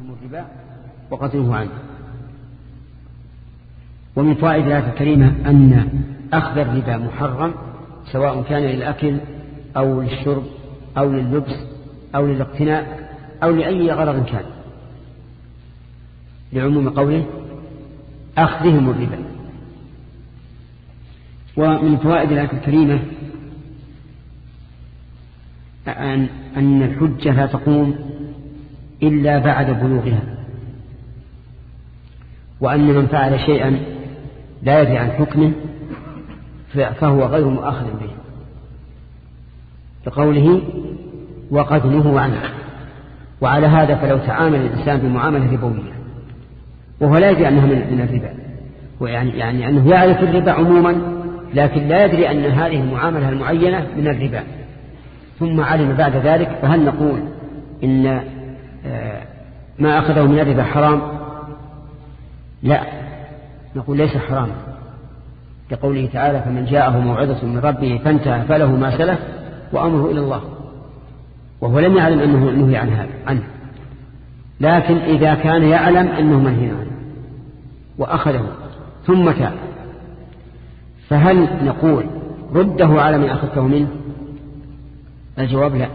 الربا وقتله عنه. ومن فوائد الآية الكريمة أن أخذ الربا محرم سواء كان للأكل أو للشرب أو لللبس أو للاقتناء أو لأي غرض كان. لعموم قوله أخذهم الربا. ومن فوائد الآية الكريمة أن الحجة لا تقوم إلا بعد بلوغها. وأن من فعل شيئا لا يدري عن حكمه فهو غير مؤاخذ به. لقوله وقد نهوا عنه. وعلى هذا فلو تعامل الإنسان بمعاملة ربوية. وهو لا يدري أنها من الربا. ويعني يعني أنه يعرف الربا عموما لكن لا يدري أن هذه المعاملة المعينة من الربا. ثم علم بعد ذلك فهل نقول إن ما أخذه من الربا حرام؟ لا. نقول ليس حرام لقوله تعالى فمن جاءه موعظة من ربه فانتهى فله ما سلف وأمره إلى الله. وهو لم يعلم أنه نهي عن هذا عنه. لكن إذا كان يعلم أنه منهي عنه وأخذه ثم تاب. فهل نقول رده على من أخذته منه؟ الجواب لا.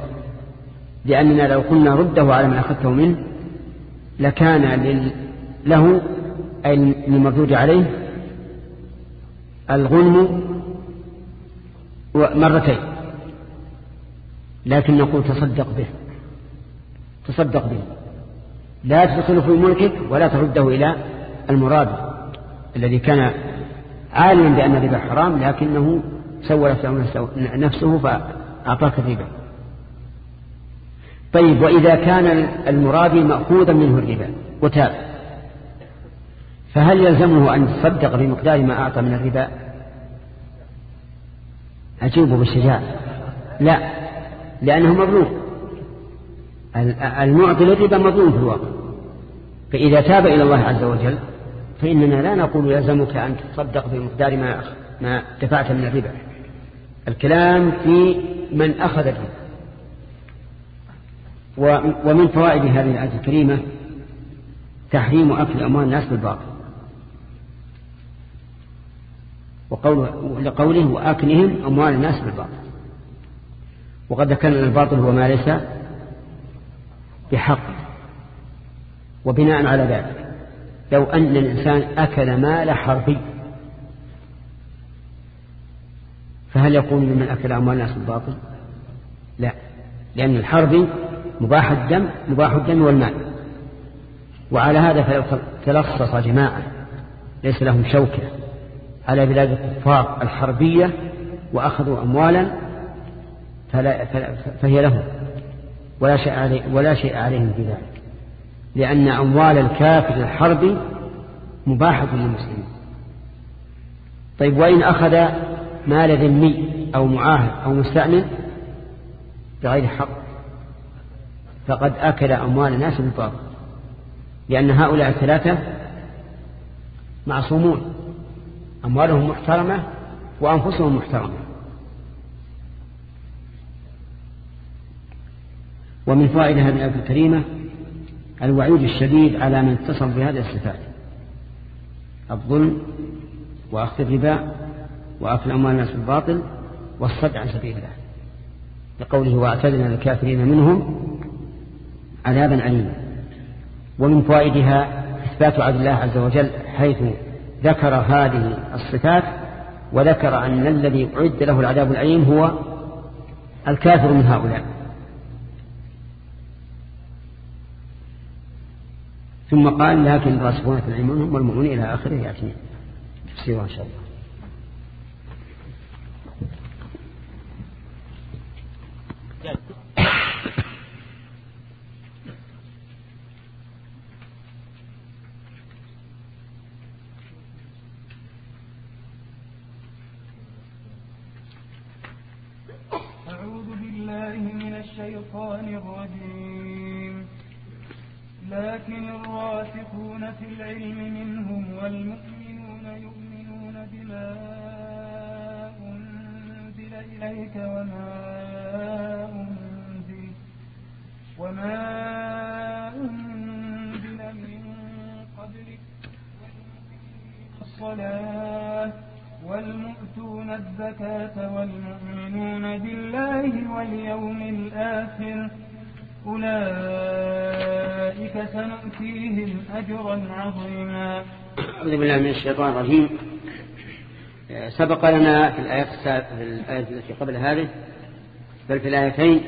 لأننا لو قلنا رده على من أخذته منه لكان له أي المردود عليه الغنم مرتين. لكن نقول تصدق به. تصدق به. لا تدخل في ملكك ولا ترده إلى المراد الذي كان عالما بأن الربا حرام لكنه سولت نفسه فأعطاك الربا. طيب وإذا كان المراد مأخوذا منه الربا وتاب فهل يلزمه أن يتصدق بمقدار ما أعطى من الربا؟ أجيبه بالشجاع لا لأنه مظلوم المعطي للربا مظلوم في الواقع. فإذا تاب إلى الله عز وجل فإننا لا نقول يلزمك أن تتصدق بمقدار ما ما دفعت من الربا. الكلام في من أخذ الربا. ومن فوائد هذه الآية الكريمة تحريم أكل أموال الناس بالباطل. لقوله وأكلهم أموال الناس بالباطل. وقد ذكرنا الباطل هو ما ليس بحق. وبناء على ذلك لو أن الإنسان أكل مال حربي فهل يكون ممن أكل أموال الناس بالباطل؟ لا لأن الحربي مباح الدم مباح الدم والمال وعلى هذا فلو تلصص جماعة ليس لهم شوكة. على بلاد الكفار الحربية وأخذوا أموالا فلا فهي لهم. ولا شيء, علي ولا شيء عليهم في ذلك. لأن أموال الكافر الحربي مباحة للمسلمين. طيب وإن أخذ مال ذمي أو معاهد أو مستأمن بغير حق فقد أكل أموال الناس بالباطل لأن هؤلاء الثلاثة معصومون. أموالهم محترمة وأنفسهم محترمة. ومن فوائد هذه الآية الكريمة الوعيد الشديد على من اتصف بهذه الصفات. الظلم وأخذ الربا وأكل أموال الناس بالباطل والصد عن سبيل الله. لقوله وأعتدنا للكافرين منهم عذابا أليما. ومن فوائدها إثبات عدل الله عز وجل حيث ذكر هذه الصفات وذكر أن الذي أعد له العذاب الأليم هو الكافر من هؤلاء. ثم قال لكن الراسخون في العلم منهم والمؤمنون إلى آخره يأتي تفسيرها إن شاء الله. الشيطان الرجيم. سبق لنا في الآية, التي قبل هذه بل في الآيتين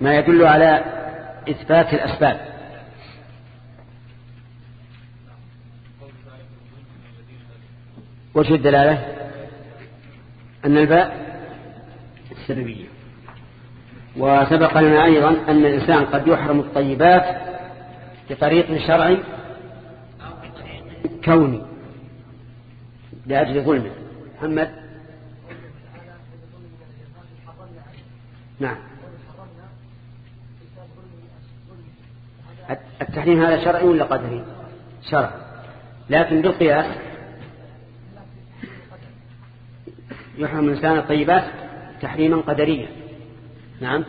ما يدل على إثبات الأسباب. وجه الدلالة؟ أن الباء السببية. وسبق لنا أيضا أن الإنسان قد يحرم الطيبات بطريق شرعي كوني لأجل ظلمه. محمد؟ نعم. التحريم هذا شرعي ولا قدري؟ شرع. لكن بالقياس يحرم الإنسان الطيبات تحريما قدريا. نعم.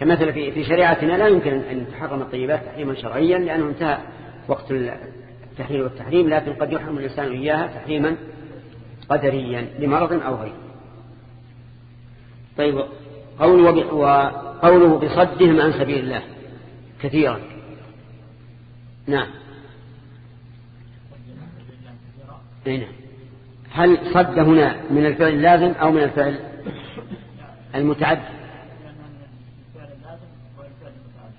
كمثل في شريعتنا لا يمكن أن تحرم الطيبات تحريما شرعيا لأنه انتهى وقت التحليل والتحريم لكن قد يحرم الإنسان إياها تحريما قدريا لمرض أو غيره. طيب قوله وقوله بصدهم عن سبيل الله كثيرا. نعم. نعم. هل صد هنا من الفعل اللازم أو من الفعل المتعدي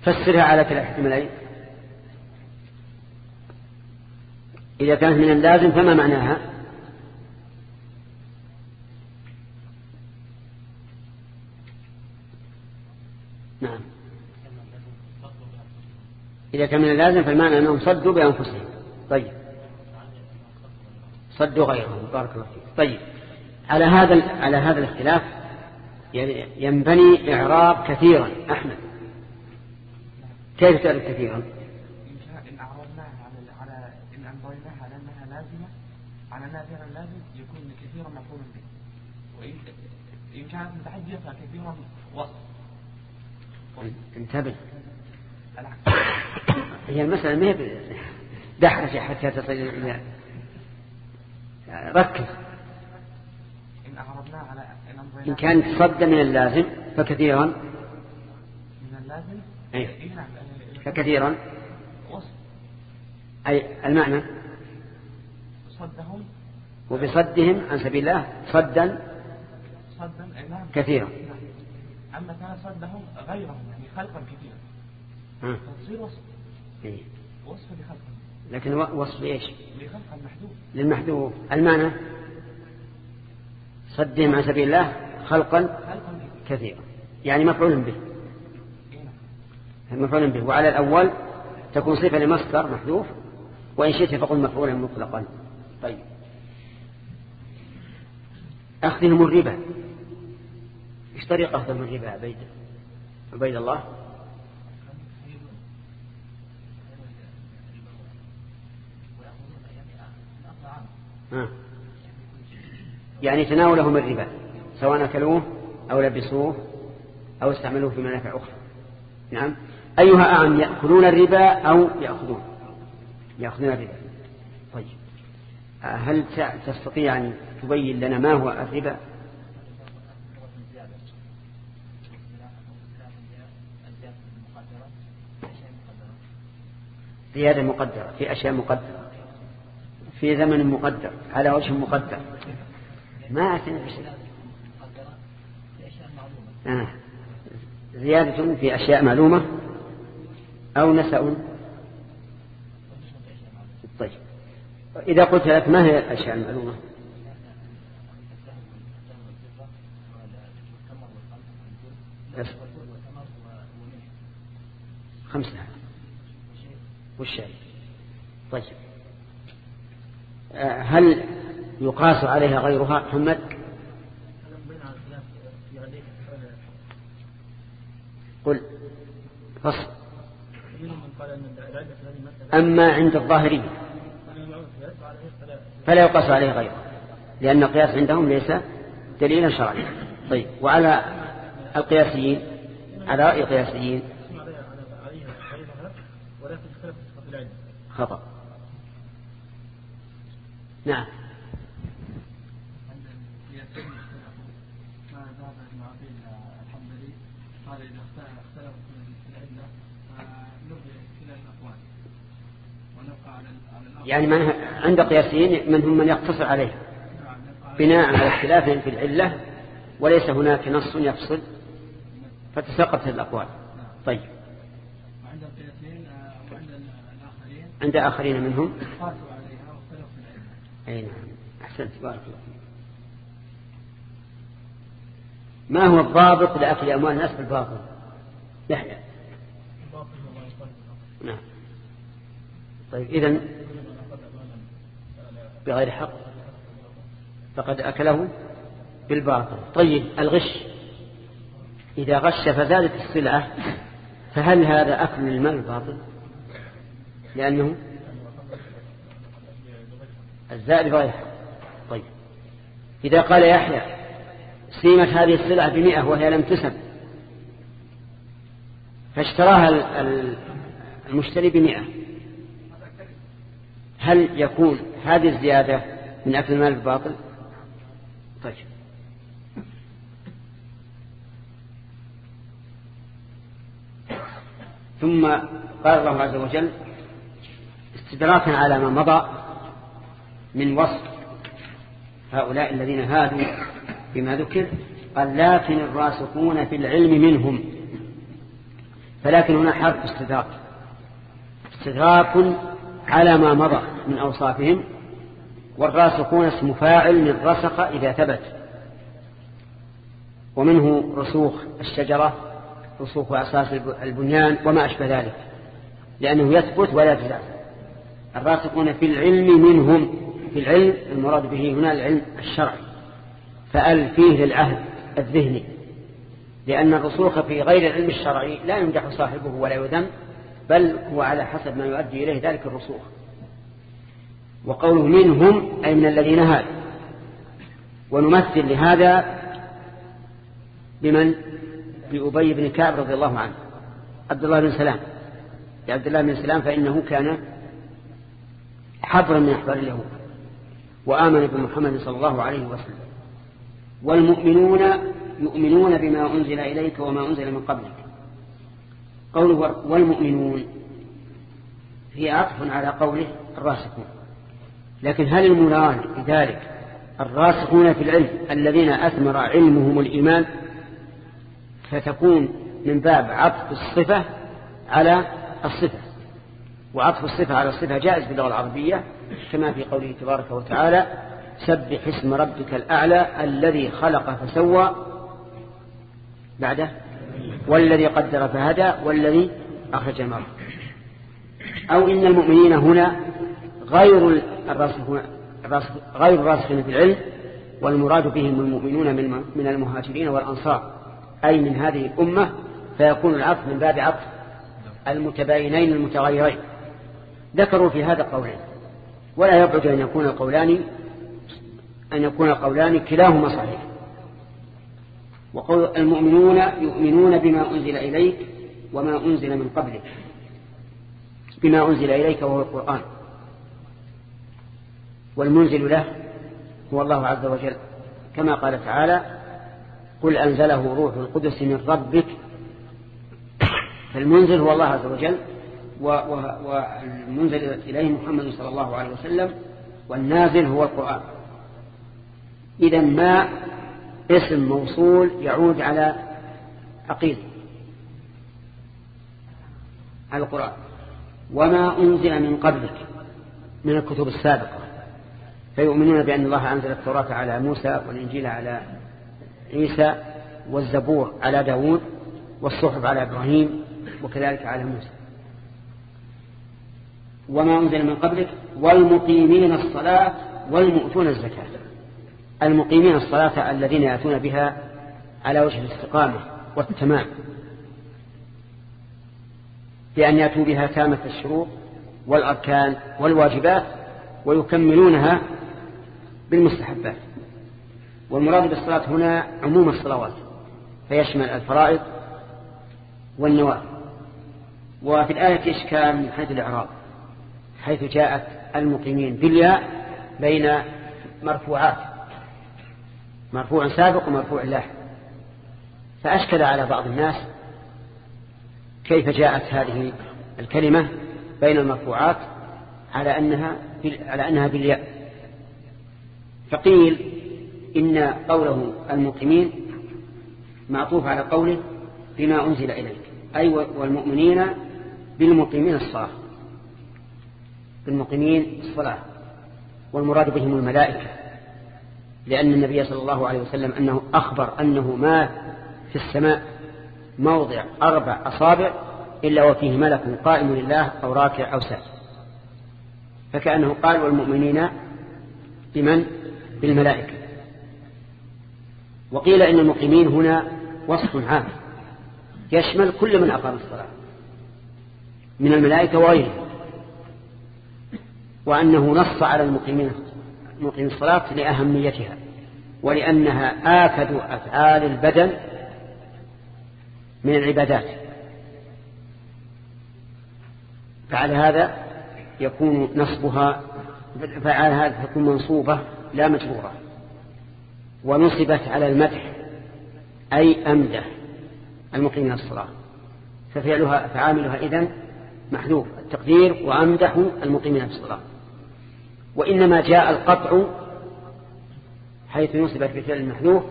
فسرها على كلا احتمالين إذا كانت من اللازم فما معناها؟ نعم. إذا كان من اللازم فالمعنى أنهم صدوا بأنفسهم. طيب. صدوا غيرهم بارك الله فيك. طيب. على هذا على هذا الاختلاف ينبني إعراب كثيرا. أحمد كيف تعرف كثيرا إن أعرضناها على إن أنظرناها على أنها لازمة فعلا لازم يكون كثيرا مفعولا به. وإن كانت متحدية فكثيرا وصف. انتبه. هي المسألة ما هي دحرج حتى تصل إلى ركز. إن أعرضنا على إن, إن كان صد من اللازم فكثيرا. من اللازم؟ أي فكثيرا. وصف. أي المعنى؟ وبصدهم عن سبيل الله صدا صدا نعم. كثيرا. أما كان صدهم غيرهم يعني خلقا كثيرا. تصير وصف. إيه؟ وصف لخلقا. لكن وصف إيش؟ لخلق المحدود. للمحدود. المعنى؟ صدهم عن سبيل الله خلقا كثيرا. يعني مفعول به. مفعول به. وعلى الأول تكون صفة لمصدر محذوف وإن شئت فقل مفعولا مطلقا. طيب. أخذهم الربا. إيش طريقة أخذهم الربا عبيد عبيد الله. يعني تناولهم الربا سواء أكلوه أو لبسوه أو استعملوه في منافع أخرى. نعم. أيها أعم يأكلون الربا أو يأخذون؟ يأخذون الربا. طيب. هل تستطيع أن تبين لنا ما هو الربا؟ زيادة مقدرة في أشياء مقدرة. في زمن مقدر على وجه مقدر. ما أعتنى بشيء آه. زيادة في أشياء معلومة أو نسأ طيب إذا قلت لك ما هي الأشياء المعلومة؟ خمسة والشاي طيب. آه، هل يقاس عليها غيرها؟ محمد؟ قل. فصل. أما عند الظاهرية. فلا يقاس عليه غيره. لأن القياس عندهم ليس دليلا شرعيا. طيب وعلى القياسيين على رأي القياسيين. خطأ. نعم. يعني من عند قياسيين من هم من يقتصر عليه. بناء على اختلافهم في العلة وليس هناك نص يفصل فتساقطت الأقوال. طيب. وعند القياسين آه، وعند الآخرين عند آخرين منهم قاسوا عليها واختلفوا في العلم أي نعم. أحسنت. بارك الله. ما هو الضابط لأكل أموال الناس بالباطل؟ يحيى. نعم. طيب إذن بغير حق فقد أكله بالباطل. طيب الغش. إذا غش فزادت السلعة فهل هذا أكل المال الباطل؟ لأنه الزائد بغير حق. طيب. إذا قال يحيى سيمت هذه السلعة بمئة وهي لم تسم فاشتراها ال- ال- المشتري بمئة. هل يكون هذه الزيادة من أكل المال الباطل؟ طيب. ثم قال الله عز وجل استدراكا على ما مضى من وصف هؤلاء الذين هادوا بما ذكر قال لكن الراسخون في العلم منهم. فلكن هنا حرف استدراك. استدراك على ما مضى. من أوصافهم والراسخون اسم فاعل من رسخ إذا ثبت. ومنه رسوخ الشجرة رسوخ أساس البنيان وما أشبه ذلك لأنه يثبت ولا يتزعزع الراسخون في العلم منهم في العلم المراد به هنا العلم الشرعي. فأل فيه للعهد الذهني لأن الرسوخ في غير العلم الشرعي لا يمدح صاحبه ولا يذم بل هو على حسب ما يؤدي إليه ذلك الرسوخ. وقوله منهم أي من الذين هادوا ونمثل لهذا بمن؟ بأبي بن كعب رضي الله عنه. عبد الله بن سلام. عبد الله بن سلام فإنه كان حبرا من أحبار اليهود. وآمن بمحمد صلى الله عليه وسلم. والمؤمنون يؤمنون بما أنزل إليك وما أنزل من قبلك. قوله والمؤمنون هي عطف على قوله الراسخون. لكن هل المراد بذلك الراسخون في العلم الذين أثمر علمهم الإيمان؟ فتكون من باب عطف الصفة على الصفة. وعطف الصفة على الصفة جائز باللغة العربية كما في قوله تبارك وتعالى سبح اسم ربك الأعلى الذي خلق فسوى. بعده والذي قدر فهدى والذي أخرج المرء أو إن المؤمنين هنا غير الراسخون غير الراسخين في العلم والمراد بهم المؤمنون من المهاجرين والأنصار أي من هذه الأمة فيكون العطف من باب عطف. المتباينين المتغيرين. ذكروا في هذا قولين. ولا يبعد أن يكون القولان أن يكون القولان كلاهما صحيح. وقول المؤمنون يؤمنون بما أنزل إليك وما أنزل من قبلك. بما أنزل إليك وهو القرآن. والمنزل له هو الله عز وجل. كما قال تعالى قل أنزله روح القدس من ربك. فالمنزل هو الله عز وجل والمنزل إليه محمد صلى الله عليه وسلم والنازل هو القرآن. إذا ما اسم موصول يعود على عقيدة على القرآن. وما أنزل من قبلك من الكتب السابقة. فيؤمنون بأن الله أنزل التوراة على موسى والإنجيل على عيسى والزبور على داود والصحف على إبراهيم وكذلك على موسى. وما أنزل من قبلك والمقيمين الصلاة والمؤتون الزكاة. المقيمين الصلاة الذين يأتون بها على وجه الاستقامة والتمام. بأن يأتوا بها تامة الشروط والأركان والواجبات ويكملونها بالمستحبات. والمراد بالصلاة هنا عموم الصلوات فيشمل الفرائض والنوافل. وفي الآية إشكال من حيث الإعراب حيث جاءت المقيمين بالياء بين مرفوعات مرفوع سابق ومرفوع لاحق. فأشكل على بعض الناس كيف جاءت هذه الكلمة بين المرفوعات على أنها على أنها بالياء. فقيل إن قوله المقيمين معطوف على قوله بما أنزل إليك أي والمؤمنين بالمقيمين الصلاة بالمقيمين الصلاة والمراد بهم الملائكة لأن النبي صلى الله عليه وسلم أنه أخبر أنه ما في السماء موضع أربع أصابع إلا وفيه ملك قائم لله أو راكع أو سائل فكأنه قال والمؤمنين بمن؟ بالملائكة. وقيل إن المقيمين هنا وصف عام. يشمل كل من أقام الصلاة. من الملائكة وغيرهم. وأنه نص على المقيمين مقيم الصلاة لأهميتها. ولأنها آكد أفعال البدن من العبادات. فعلى هذا يكون نصبها فعلى هذا تكون منصوبة لا مجبورة. ونصبت على المدح أي أمدح المقيمين الصلاة. ففعلها فعاملها إذن محذوف التقدير وأمدح المقيمين الصلاة. وإنما جاء القطع حيث نصبت بفعل المحذوف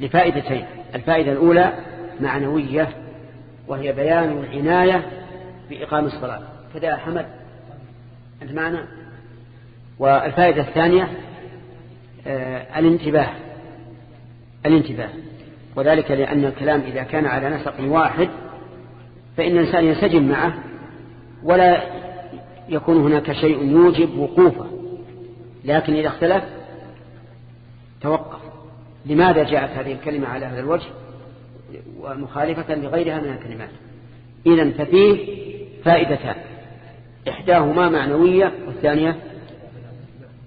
لفائدتين. الفائدة الأولى معنوية وهي بيان العناية بإقام الصلاة. كذا حمد. أنت معنا؟ والفائدة الثانية الانتباه. الانتباه. وذلك لأن الكلام إذا كان على نسق واحد فإن الإنسان ينسجم معه ولا يكون هناك شيء يوجب وقوفه. لكن إذا اختلف توقف. لماذا جاءت هذه الكلمة على هذا الوجه؟ ومخالفة لغيرها من الكلمات. إذا ففيه فائدتان. إحداهما معنوية والثانية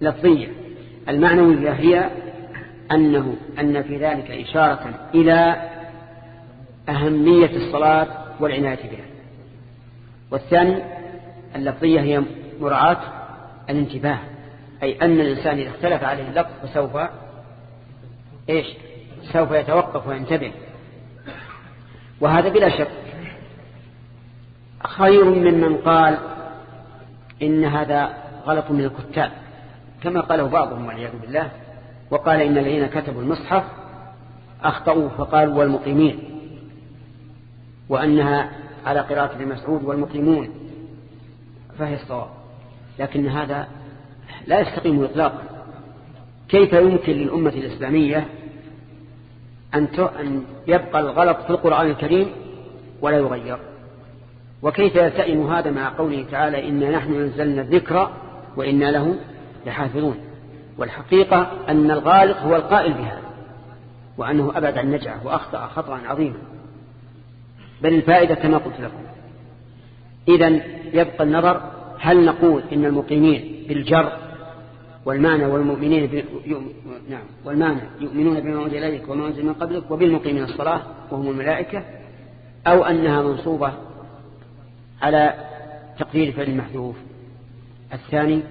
لفظية. المعنوية هي أنه أن في ذلك إشارة إلى أهمية الصلاة والعناية بها. والثاني اللفظية هي مراعاة الانتباه أي أن الإنسان إذا اختلف عليه اللفظ فسوف إيش؟ سوف يتوقف وينتبه. وهذا بلا شك خير ممن قال إن هذا غلط من الكتاب. كما قاله بعضهم والعياذ بالله وقال إن الذين كتبوا المصحف أخطأوا فقالوا والمقيمين وأنها على قراءة ابن مسعود والمقيمون فهي الصواب. لكن هذا لا يستقيم إطلاقا. كيف يمكن للأمة الإسلامية أن يبقى الغلط في القرآن الكريم ولا يغير؟ وكيف يلتئم هذا مع قوله تعالى إنا نحن نزلنا الذكر وإنا له لحافظون. والحقيقة أن الغالط هو القائل بهذا وأنه أبعد عن نجعة وأخطأ خطأ عظيما بل الفائدة كما قلت لكم. إذا يبقى النظر هل نقول إن المقيمين بالجر والمعنى والمؤمنين. نعم والمعنى يؤمنون بما أنزل إليك وما أنزل من قبلك وبالمقيمين الصلاة وهم الملائكة أو أنها منصوبة على تقدير فعل المحذوف. الثاني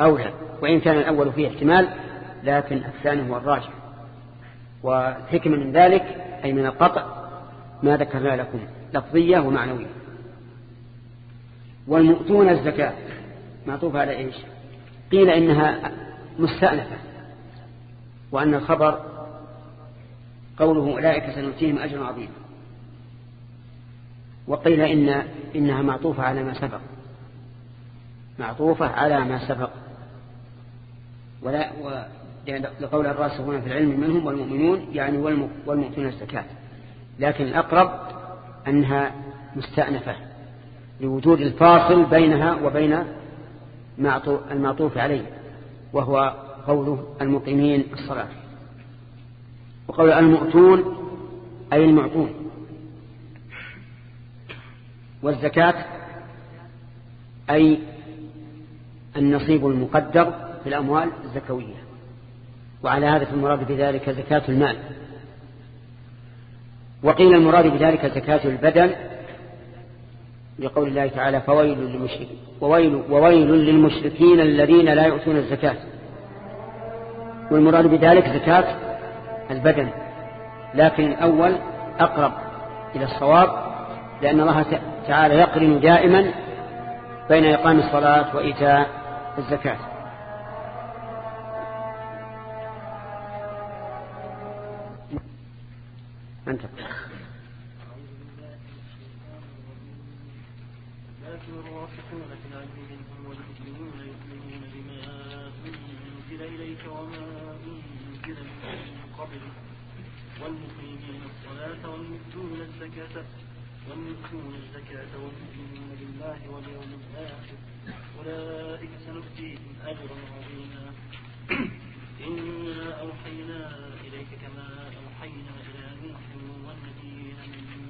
أولى وإن كان الأول فيه احتمال لكن الثاني هو الراجح. والحكمة من ذلك أي من القطع ما ذكرنا لكم لفظية ومعنوية. والمؤتون الزكاة معطوف على إيش؟ قيل إنها مستأنفة وأن الخبر قوله أولئك سنؤتيهم أجر عظيم وقيل إن إنها معطوفة على ما سبق. معطوفة على ما سبق. ولا و لقول الراسخون في العلم منهم والمؤمنون يعني والمؤتون الزكاة. لكن الأقرب أنها مستأنفة لوجود الفاصل بينها وبين المعطوف عليه وهو قوله المقيمين الصلاة. وقول المؤتون أي المعطون. والزكاة أي النصيب المقدر في الأموال الزكوية. وعلى هذا المراد بذلك زكاة المال. وقيل المراد بذلك زكاة البدن لقول الله تعالى فويل للمشركين وويل, وويل للمشركين الذين لا يؤتون الزكاة. والمراد بذلك زكاة البدن. لكن الأول أقرب إلى الصواب لأن الله تعالى يقرن دائما بين إقام الصلاة وإيتاء الزكاة. أنت لكن الراسخون في العلم والمؤمنون يؤمنون بما أنزل إليك وما أنزل من قبلك والمقيمين الصلاة والمؤتون الزكاة والمؤتون الزكاة والمؤمنون بالله واليوم الآخر أولئك سنؤتيهم أجرا عظيما إنا أوحينا إليك كما أوحينا نوح والنبيين من بعده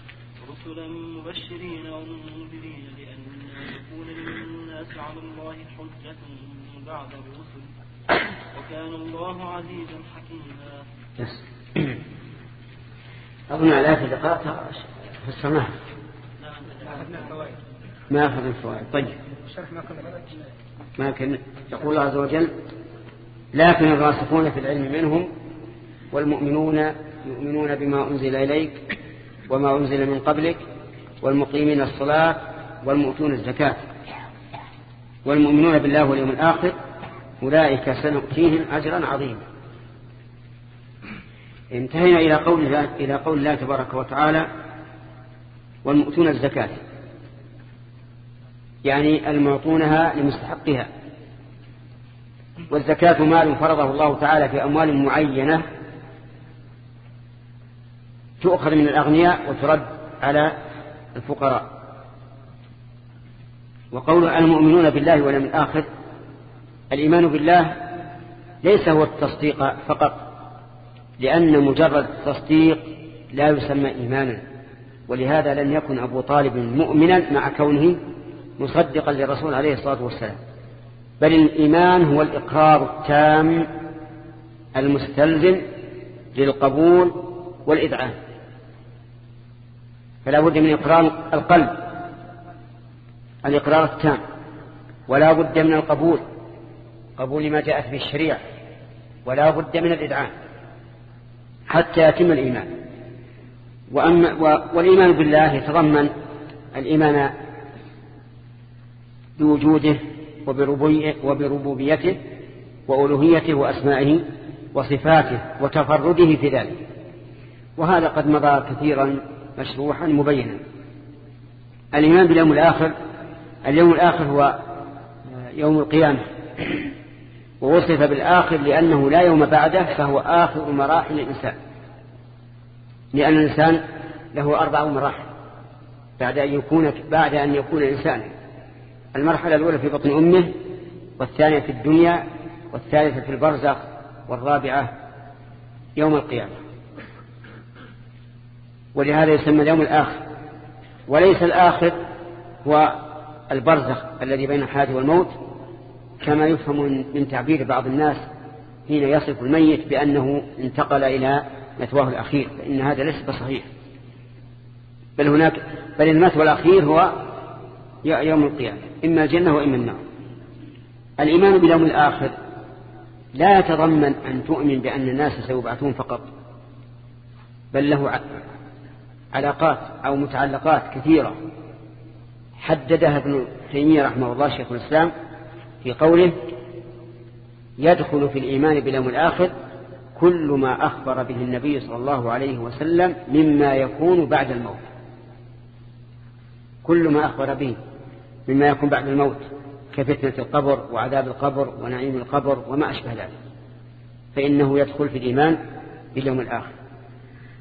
رسلا مبشرين ومنذرين لئلا يكون للناس على الله حجة بعد الرسل. وكان الله عزيزا حكيما. أظن الآية اللي قرأتها فسرناها ما أخذ الفوائد. طيب. ما كان يقول الله عز وجل لكن الراسخون في العلم منهم والمؤمنون يؤمنون بما أنزل إليك وما أنزل من قبلك والمقيمين الصلاة والمؤتون الزكاة. والمؤمنون بالله واليوم الآخر أولئك سنؤتيهم أجرا عظيما. انتهينا إلى قول الله, إلى قول الله تبارك وتعالى والمؤتون الزكاة. يعني المعطونها لمستحقها. والزكاة مال فرضه الله تعالى في أموال معينة تؤخذ من الأغنياء وترد على الفقراء. وقول المؤمنون بالله واليوم الآخر الإيمان بالله ليس هو التصديق فقط لأن مجرد التصديق لا يسمى إيمانا. ولهذا لم يكن أبو طالب مؤمنا مع كونه مصدقا للرسول عليه الصلاة والسلام. بل الإيمان هو الإقرار التام المستلزم للقبول والإذعان فلا بد من إقرار القلب. الإقرار التام. ولا بد من القبول. قبول ما جاءت به الشريعة. ولا بد من الإذعان حتى يتم الإيمان. وأما والإيمان بالله يتضمن الإيمان بوجوده وبربوبيته وألوهيته وأسمائه وصفاته وتفرده في ذلك. وهذا قد مضى كثيرا مشروحا مبينا. الإيمان باليوم الآخر اليوم الآخر هو يوم القيامة. ووصف بالآخر لأنه لا يوم بعده فهو آخر مراحل الإنسان. لأن الإنسان له أربع مراحل. بعد أن يكون بعد أن يكون إنسانا. المرحلة الأولى في بطن أمه والثانية في الدنيا والثالثة في البرزخ والرابعة يوم القيامة. ولهذا يسمى اليوم الآخر. وليس الآخر هو البرزخ الذي بين الحياة والموت كما يفهم من تعبير بعض الناس حين يصف الميت بأنه انتقل إلى مثواه الأخير فإن هذا ليس بصحيح. بل هناك بل المثوى الأخير هو يوم القيامة إما الجنة وإما النار. الإيمان باليوم الآخر لا يتضمن أن تؤمن بأن الناس سيبعثون فقط بل له علاقات أو متعلقات كثيرة. حددها ابن تيمية رحمه الله شيخ الإسلام في قوله يدخل في الإيمان باليوم الآخر كل ما أخبر به النبي صلى الله عليه وسلم مما يكون بعد الموت. كل ما أخبر به مما يكون بعد الموت كفتنة القبر وعذاب القبر ونعيم القبر وما أشبه ذلك. فإنه يدخل في الإيمان باليوم الآخر.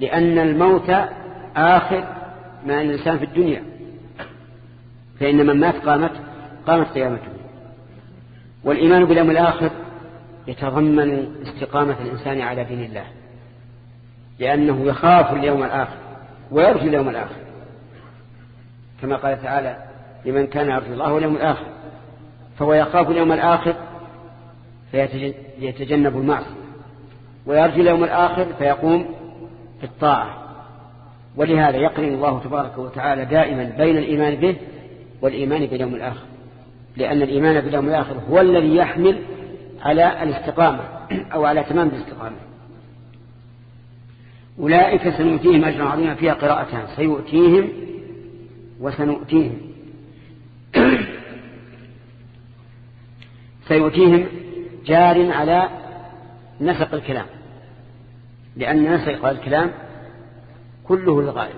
لأن الموت آخر ما الإنسان في الدنيا فإن من مات قامت قامت قيامته. والإيمان باليوم الآخر يتضمن استقامة الإنسان على دين الله لأنه يخاف اليوم الآخر ويرجو اليوم الآخر. كما قال تعالى لمن كان يرجو الله واليوم الآخر فهو يخاف اليوم الآخر فيتجنب المعصية ويرجو اليوم الآخر فيقوم في الطاعة ولهذا يقرن الله تبارك وتعالى دائما بين الإيمان به والإيمان باليوم الآخر. لأن الإيمان باليوم الآخر هو الذي يحمل على الاستقامة أو على تمام الاستقامة. أولئك سنؤتيهم أجرا عظيما. فيها قراءتان. سيؤتيهم وسنؤتيهم. سيؤتيهم جار على نسق الكلام. لأن نسق الكلام كله للغاية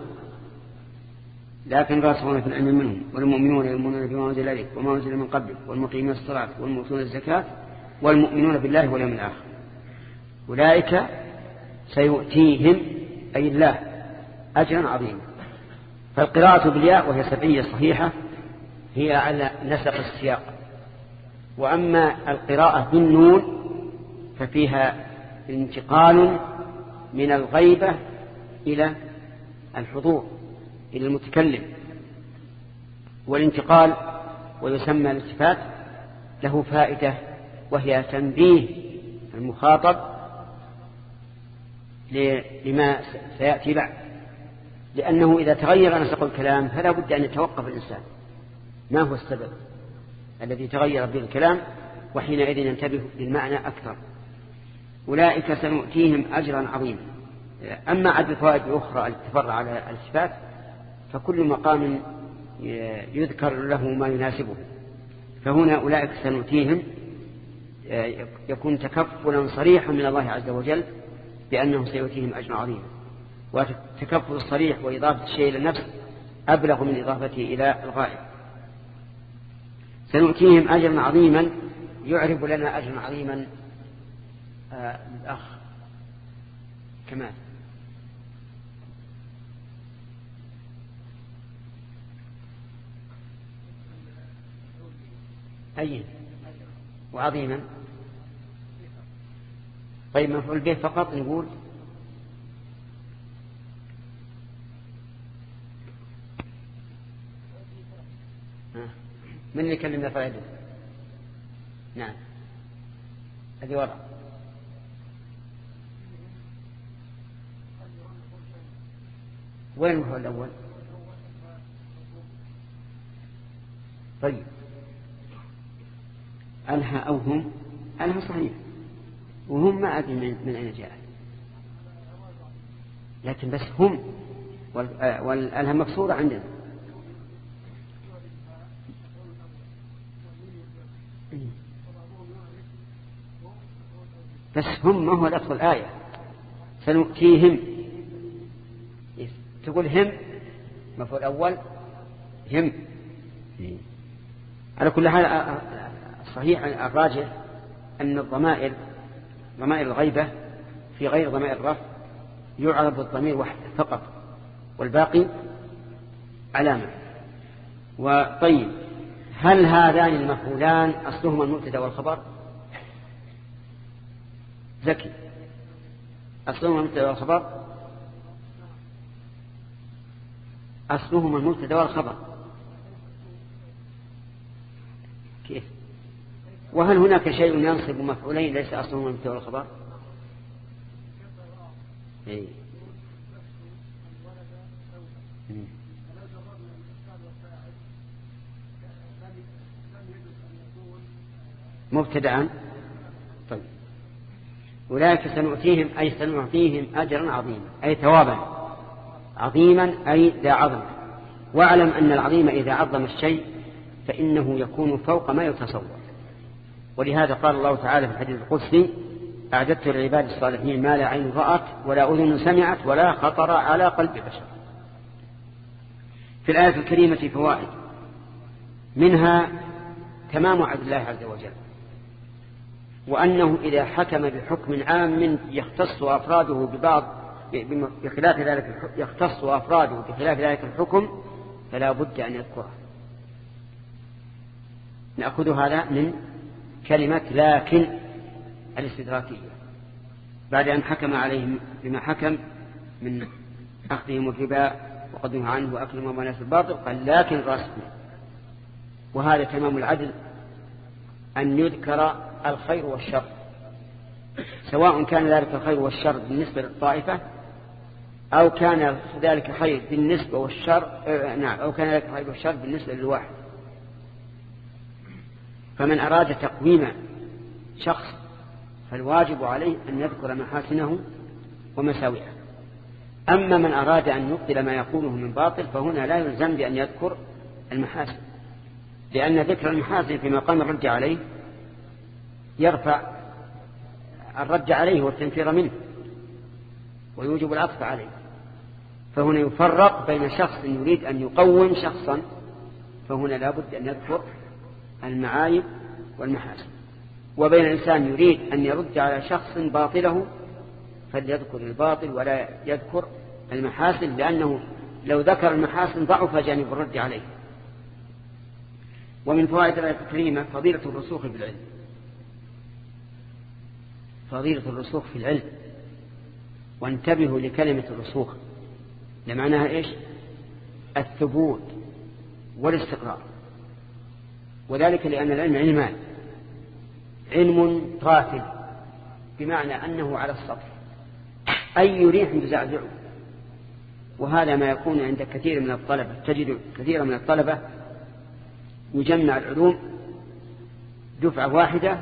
لكن راسخون في العلم منهم والمؤمنون يؤمنون بما أنزل إليك وما أنزل من قبلك والمقيمين الصلاة والمؤتون الزكاة والمؤمنون بالله واليوم الآخر. أولئك سيؤتيهم أي الله أجرا عظيما. فالقراءة بالياء وهي سبعية صحيحة هي على نسق السياق. وأما القراءة بالنون ففيها انتقال من الغيبة إلى الحضور إلى المتكلم والانتقال ويسمى الالتفات له فائدة وهي تنبيه المخاطب لما سيأتي بعد. لأنه إذا تغير نسق الكلام فلا بد أن يتوقف الإنسان. ما هو السبب الذي تغير به الكلام وحينئذ ينتبه للمعنى أكثر؟ أولئك سنؤتيهم أجرا عظيما. أما عدد الفوائد الأخرى التي تفرع على الصفات فكل مقام يذكر له ما يناسبه. فهنا أولئك سنؤتيهم يكون تكفلا صريحا من الله عز وجل بأنه سيؤتيهم أجرا عظيما والتكفل الصريح وإضافة الشيء إلى النفس أبلغ من إضافته إلى الغائب. سنؤتيهم أجرا عظيما يعرب لنا أجرا عظيما آه الأخ كمال. أي وعظيما. طيب مفعول به فقط نقول من اللي كلمنا فائدة نعم. هذه وضع وين هو الأول؟ طيب. ألها أو هم؟ ألها صحيح. وهم ما أدري من, أين جاء لكن بس هم. والألها مكسورة عندنا. بس هم ما هو لفظ الآية. سنؤتيهم. تقول هم. مفعول أول. هم. على كل حال صحيح الراجح أن الضمائر ضمائر الغيبة في غير ضمائر الرفع يعرض الضمير وحده فقط والباقي علامة. وطيب هل هذان المفعولان أصلهما المبتدا والخبر؟ ذكي أصلهما المبتدا والخبر؟ أصلهما المبتدا والخبر. كيف؟ وهل هناك شيء ينصب مفعولين ليس أصلهما المبتدا والخبر إيه. مبتدعا؟ طيب. أولئك سنؤتيهم أي سنعطيهم أجرا عظيما أي ثوابا عظيما أي ذا عظم. واعلم أن العظيم إذا عظم الشيء فإنه يكون فوق ما يتصور. ولهذا قال الله تعالى في الحديث القدسي أعددت للعباد الصالحين ما لا عين رأت ولا أذن سمعت ولا خطر على قلب بشر. في الآية الكريمة فوائد منها تمام عدل الله عز وجل وأنه إذا حكم بحكم عام يختص أفراده ببعض بخلاف ذلك يختص أفراده بخلاف ذلك الحكم فلا بد أن يذكره. نأخذ هذا من كلمة لكن الاستدراكية بعد أن حكم عليهم بما حكم من أخذهم الربا وقدمه عنه وأكلهم ومناس الباطل قال لكن راسخنا وهذا تمام العدل أن يذكر الخير والشر. سواء كان ذلك الخير والشر بالنسبة للطائفة أو كان ذلك خير بالنسبة والشر آه، نعم أو كان ذلك خير والشر بالنسبة للواحد. فمن أراد تقويم شخص فالواجب عليه أن يذكر محاسنه ومساوئه. أما من أراد أن يبطل ما يقوله من باطل فهنا لا يلزم بأن يذكر المحاسن لأن ذكر المحاسن في مقام الرد عليه يرفع الرد عليه والتنفير منه ويوجب العطف عليه. فهنا يفرق بين شخص يريد أن يقوم شخصا فهنا لا بد أن يذكر المعايب والمحاسن. وبين إنسان يريد أن يرد على شخص باطله فليذكر الباطل ولا يذكر المحاسن لأنه لو ذكر المحاسن ضعف جانب الرد عليه. ومن فوائد الآية الكريمة فضيلة الرسوخ في العلم. فضيلة الرسوخ في العلم. وانتبهوا لكلمة الرسوخ. لمعناها إيش؟ الثبوت والاستقرار. وذلك لأن العلم علمان. علم طافل بمعنى أنه على السطح. أي ريح تزعزعه. وهذا ما يكون عند كثير من الطلبة. تجد كثيرا من الطلبة يجمع العلوم دفعة واحدة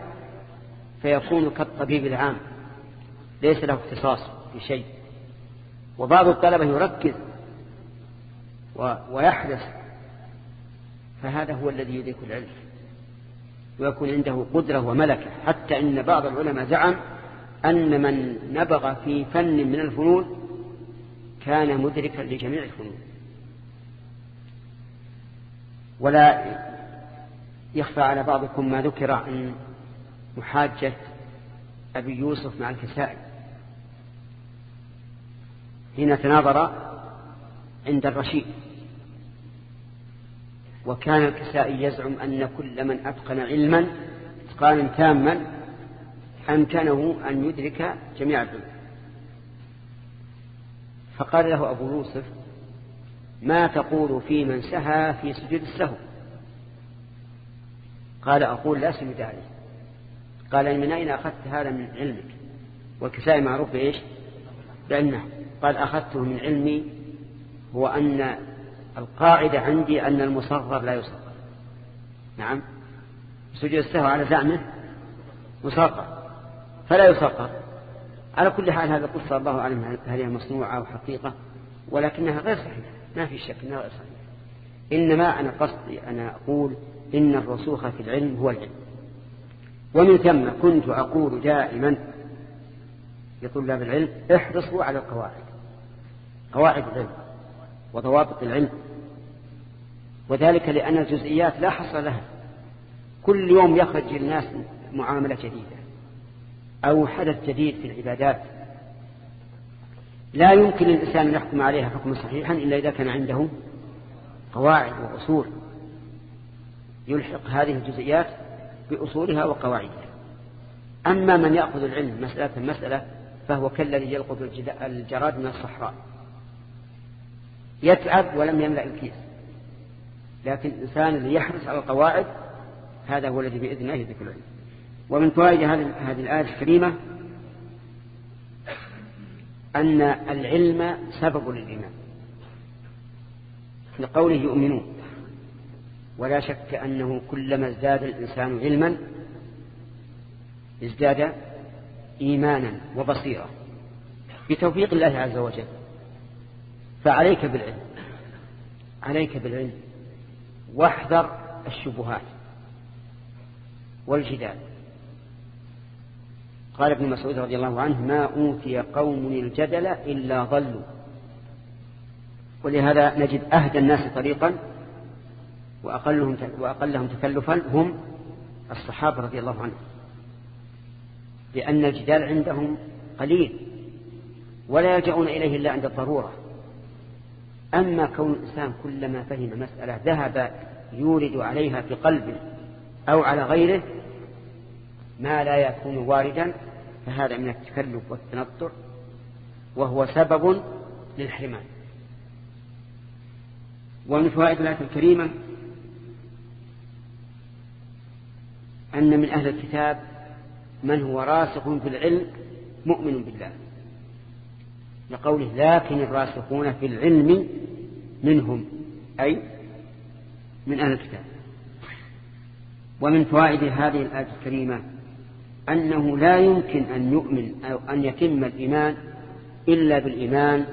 فيكون كالطبيب العام. ليس له اختصاص في شيء. وبعض الطلبة يركز ويحرص. فهذا هو الذي يدرك العلم. ويكون عنده قدرة وملكة. حتى إن بعض العلماء زعم أن من نبغ في فن من الفنون كان مدركا لجميع الفنون. ولا يخفى على بعضكم ما ذكر عن محاجة أبي يوسف مع الكسائي. حين تناظر عند الرشيد. وكان الكسائي يزعم أن كل من أتقن علما إتقانا تاما أمكنه أن يدرك جميع العلوم. فقال له أبو يوسف ما تقول في من سهى في سجود السهو؟ قال أقول لا سجود عليه. قال من أين أخذت هذا من علمك؟ والكسائي معروف بإيش؟ بأنه قال أخذته من علمي هو أن القاعدة عندي أن المصغر لا يصغر نعم. سجود السهو على زعمه مصغر فلا يصغر على كل حال هذا قصة الله أعلم هل هي مصنوعة أو حقيقة ولكنها غير صحيحة. ما في شك أنها غير صحيحة. إنما أنا قصدي أنا أقول إن الرسوخ في العلم هو العلم. ومن ثم كنت أقول دائما لطلاب العلم احرصوا على القواعد. قواعد العلم. وضوابط العلم. وذلك لأن الجزئيات لا حصر لها. كل يوم يخرج الناس معاملة جديدة أو حدث جديد في العبادات. لا يمكن للإنسان أن يحكم عليها حكما صحيحا إلا إذا كان عنده قواعد وأصول. يلحق هذه الجزئيات بأصولها وقواعدها. أما من يأخذ العلم مسألة مسألة فهو كالذي يلقط الجراد من الصحراء. يتعب ولم يملأ الكيس. لكن الإنسان الذي يحرص على القواعد هذا هو الذي بإذن الله يذكر العلم. ومن فوائد هذه الآية الكريمة أن العلم سبب للإيمان. لقوله يؤمنون. ولا شك أنه كلما ازداد الإنسان علما ازداد إيمانا وبصيرة بتوفيق الله عز وجل. فعليك بالعلم. عليك بالعلم. واحذر الشبهات والجدال. قال ابن مسعود رضي الله عنه ما أوتي قوم الجدل إلا ضلوا. ولهذا نجد أهدى الناس طريقا وأقلهم, وأقلهم تكلفا هم الصحابة رضي الله عنهم. لأن الجدال عندهم قليل ولا يلجؤون إليه إلا عند الضرورة. أما كون الإنسان كلما فهم مسألة ذهب يورد عليها في قلبه أو على غيره ما لا يكون واردا فهذا من التكلف والتنطع وهو سبب للحرمان. ومن فوائد الآية الكريمة أن من أهل الكتاب من هو راسخ في العلم مؤمن بالله. لقوله لكن الراسخون في العلم منهم أي من أهل الكتاب. ومن فوائد هذه الآية الكريمة أنه لا يمكن أن يؤمن أو أن يتم الإيمان إلا بالإيمان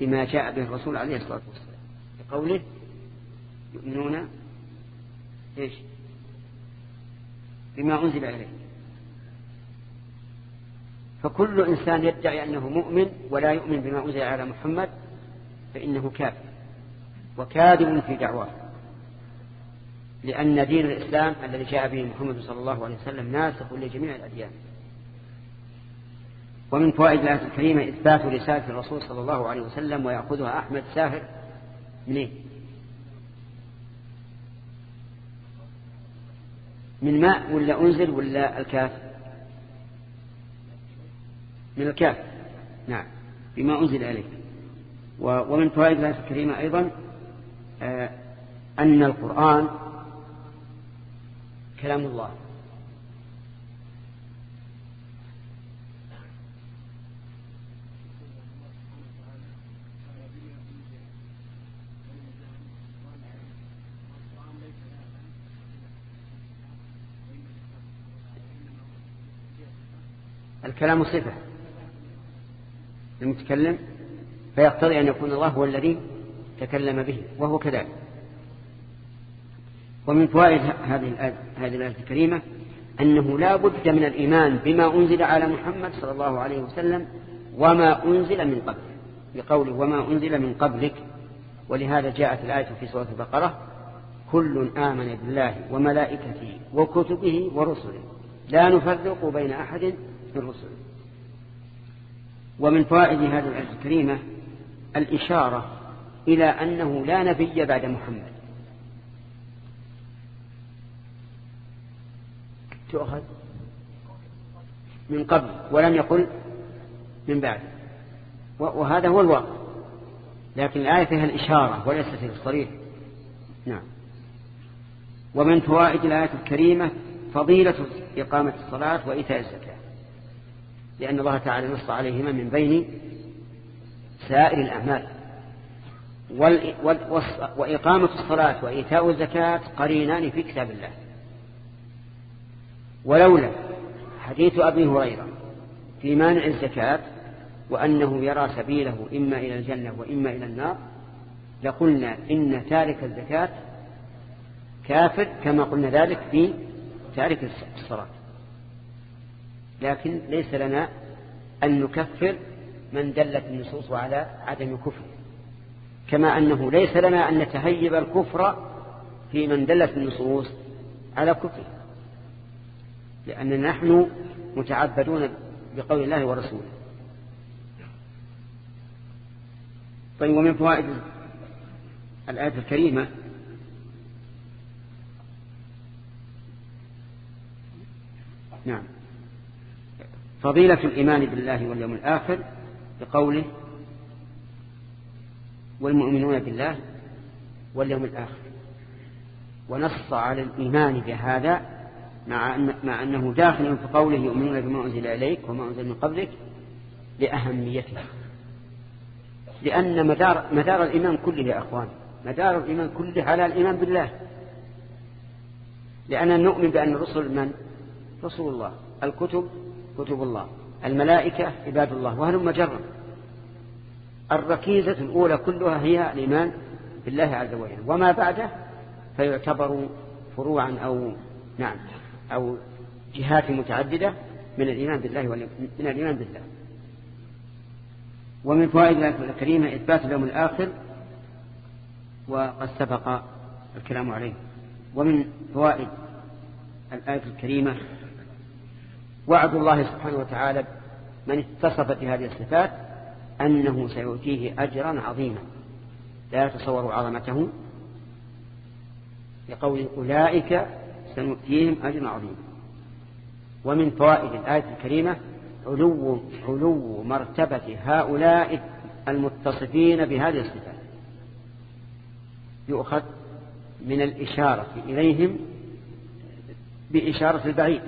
بما جاء به الرسول عليه الصلاة والسلام. لقوله يؤمنون إيش؟ بما أنزل إليه. فكل إنسان يدعي أنه مؤمن ولا يؤمن بما أنزل على محمد فإنه كافر وكاذب في دعواه. لأن دين الإسلام الذي جاء به محمد صلى الله عليه وسلم ناسخ لجميع الأديان. ومن فوائد الآية الكريمة إثبات رسالة الرسول صلى الله عليه وسلم ويأخذها أحمد ساهر من إيه؟ من ماء ولا أنزل ولا الكاف؟ من الكاف. نعم. بما أنزل عليه. ومن فوائد الآية الكريمة أيضا آه، أن القرآن كلام الله. الكلام صفة. المتكلم فيقتضي أن يكون الله هو الذي تكلم به وهو كذلك. ومن فوائد هذه هذه الآية الكريمة أنه لا بد من الإيمان بما أنزل على محمد صلى الله عليه وسلم وما أنزل من قبله بقوله وما أنزل من قبلك ولهذا جاءت الآية في سورة البقرة كل آمن بالله وملائكته وكتبه ورسله لا نفرق بين أحد من رسله. ومن فوائد هذه الآية الكريمة الإشارة إلى أنه لا نبي بعد محمد. تؤخذ من قبل ولم يقل من بعد. وهذا هو الواقع. لكن الآية فيها الإشارة وليست الصريح. نعم. ومن فوائد الآية الكريمة فضيلة إقامة الصلاة وإيتاء الزكاة. لأن الله تعالى نص عليهما من بين سائر الأعمال. وإقامة الصلاة وإيتاء الزكاة قرينان في كتاب الله. ولولا حديث أبي هريرة في مانع الزكاة وأنه يرى سبيله إما إلى الجنة وإما إلى النار لقلنا إن تارك الزكاة كافر كما قلنا ذلك في تارك الصلاة. لكن ليس لنا أن نكفر من دلت النصوص على عدم كفر. كما أنه ليس لنا أن نتهيب الكفر في من دلت النصوص على كفر لأننا نحن متعبدون بقول الله ورسوله. طيب ومن فوائد الآية الكريمة نعم. فضيلة الإيمان بالله واليوم الآخر بقوله والمؤمنون بالله واليوم الآخر. ونص على الإيمان بهذا مع, أن مع أنه داخل في قوله يؤمنون بما أنزل إليك وما أنزل من قبلك لأهميته. لأن مدار, مدار الإيمان كله يا أخوان مدار الإيمان كله على الإيمان بالله. لأننا نؤمن بأن الرسل من؟ رسول الله الكتب كتب الله. الملائكة عباد الله وهل مجرد الركيزة الأولى كلها هي الإيمان بالله عز وجل. وما بعده فيعتبر فروعا أو نعم أو جهات متعددة من الإيمان بالله من الإيمان بالله. ومن فوائد الكريمة إثبات اليوم الآخر وقد سبق الكلام عليه. ومن فوائد الآية الكريمة وعد الله سبحانه وتعالى من اتصف بهذه الصفات أنه سيؤتيه أجرا عظيما. لا يتصور عظمته لقول أولئك سنؤتيهم أجرا عظيما. ومن فوائد الآية الكريمة علو, علو مرتبة هؤلاء المتصفين بهذه الصفات. يؤخذ من الإشارة إليهم بإشارة البعيد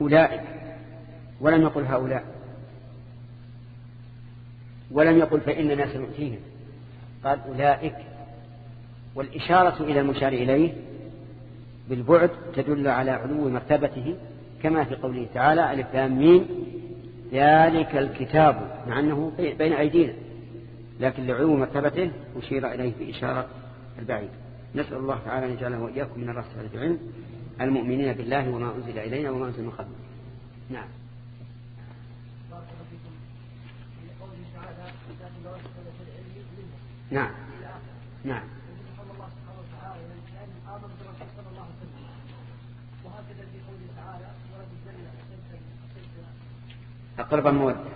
أولئك. ولم يقل هؤلاء. ولم يقل فإننا سنؤتيهم قال أولئك. والإشارة إلى المشار إليه بالبعد تدل على علو مرتبته كما في قوله تعالى ألف لام ذلك الكتاب. مع أنه بين أيدينا. لكن لعلو مرتبته أشير إليه بإشارة البعيد. نسأل الله تعالى أن يجعله وإياكم من الرسالة العلم المؤمنين بالله وما أنزل إلينا وما أنزل من قبل. نعم. نعم. نعم. أقرب المودة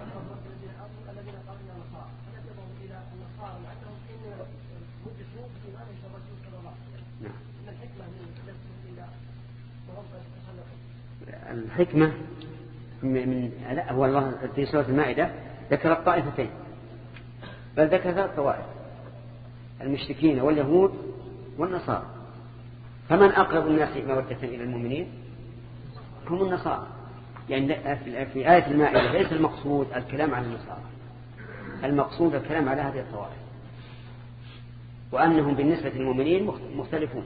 الحكمة من هو الله في سورة المائدة ذكر الطائفتين. بل ذكر ثلاث طوائف المشركين واليهود والنصارى. فمن أقرب الناس مودة إلى المؤمنين؟ هم النصارى. يعني في آية المائدة ليس المقصود الكلام عن النصارى. المقصود الكلام على هذه الطوائف. وأنهم بالنسبة للمؤمنين مختلفون.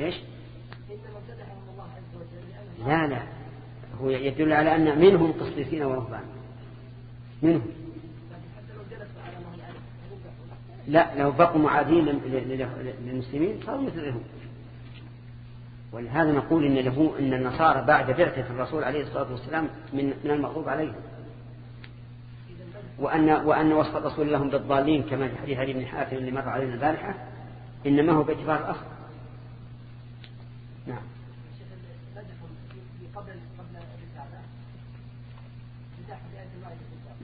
إيش؟ لا لا. هو يدل على أن منهم قسطيسين ورهبان. منهم. لا لو بقوا معادين للمسلمين صاروا مثلهم ولهذا نقول إن, له إن النصارى بعد بعثة الرسول عليه الصلاة والسلام من, من المغضوب عليهم. وأن, وأن وصف الرسول لهم بالضالين كما في حديث علي بن حاتم اللي مر علينا البارحة إنما هو باعتبار الأصل نعم.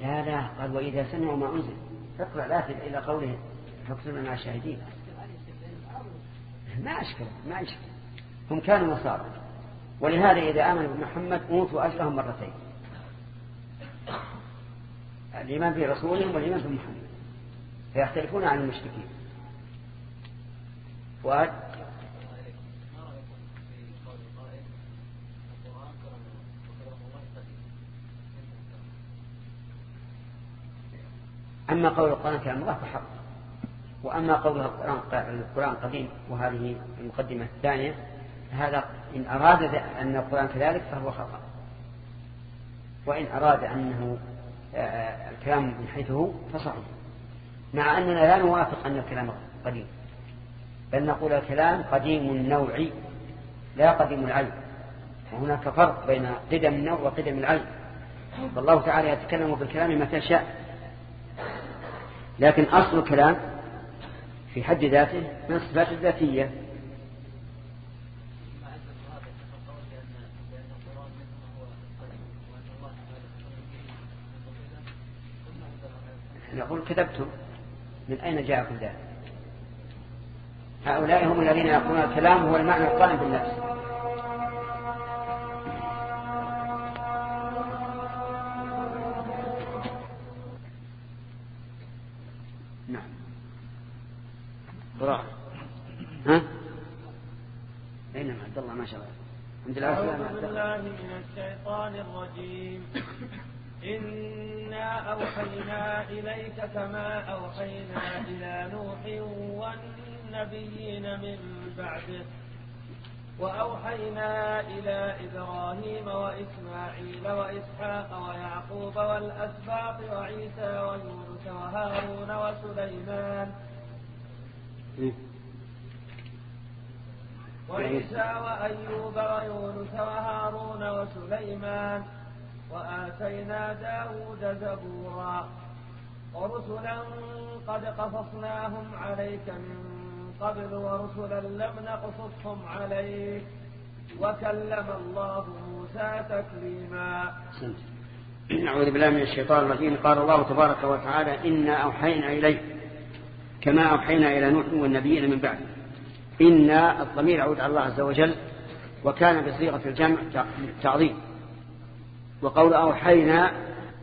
لا لا قال وإذا سمعوا ما أنزل. اقرأ لا إلى قوله فاقتلوا مع الشاهدين. ما أشكل ما أشكل. هم كانوا نصارى ولهذا إذا آمنوا بمحمد أوتوا أجرهم مرتين. الإيمان برسولهم والإيمان بمحمد فيختلفون عن المشركين. فؤاد أما قول القرآن كلام الله فحق. وأما قول القرآن قديم وهذه المقدمة الثانية هذا إن أراد أن القرآن كذلك فهو خطأ. وإن أراد أنه آه، الكلام من حيث هو فصحيح. مع أننا لا نوافق أن الكلام قديم. بل نقول الكلام قديم النوع لا قديم العين وهناك فرق بين قدم النوع وقدم العين فالله تعالى يتكلم بالكلام متى شاء. لكن أصل الكلام في حد ذاته من الصفات الذاتية. نقول كذبتم من أين جاءكم ذلك؟ هؤلاء هم الذين يقولون الكلام هو المعنى القائم بالنفس. قراءة ها؟ أين عبد الله ما شاء الله. الحمد لله أعوذ بالله من الشيطان الرجيم. إنا أوحينا إليك كما أوحينا إلى نوح والنبيين من بعده. وأوحينا إلى إبراهيم وإسماعيل وإسحاق ويعقوب والأسباط وعيسى ويونس وهارون وسليمان وعيسى وأيوب ويونس وهارون وسليمان وآتينا داود زبورا ورسلا قد قصصناهم عليك من قبل ورسلا لم نقصصهم عليك وكلم الله موسى تكليما. أعوذ بالله من الشيطان الرجيم. قال الله تبارك وتعالى إنا أوحينا إليك كما أوحينا إلى نوح والنبيين من بعد. إن الضمير يعود على الله عز وجل وكان بصيغة الجمع تعظيم. وقول أوحينا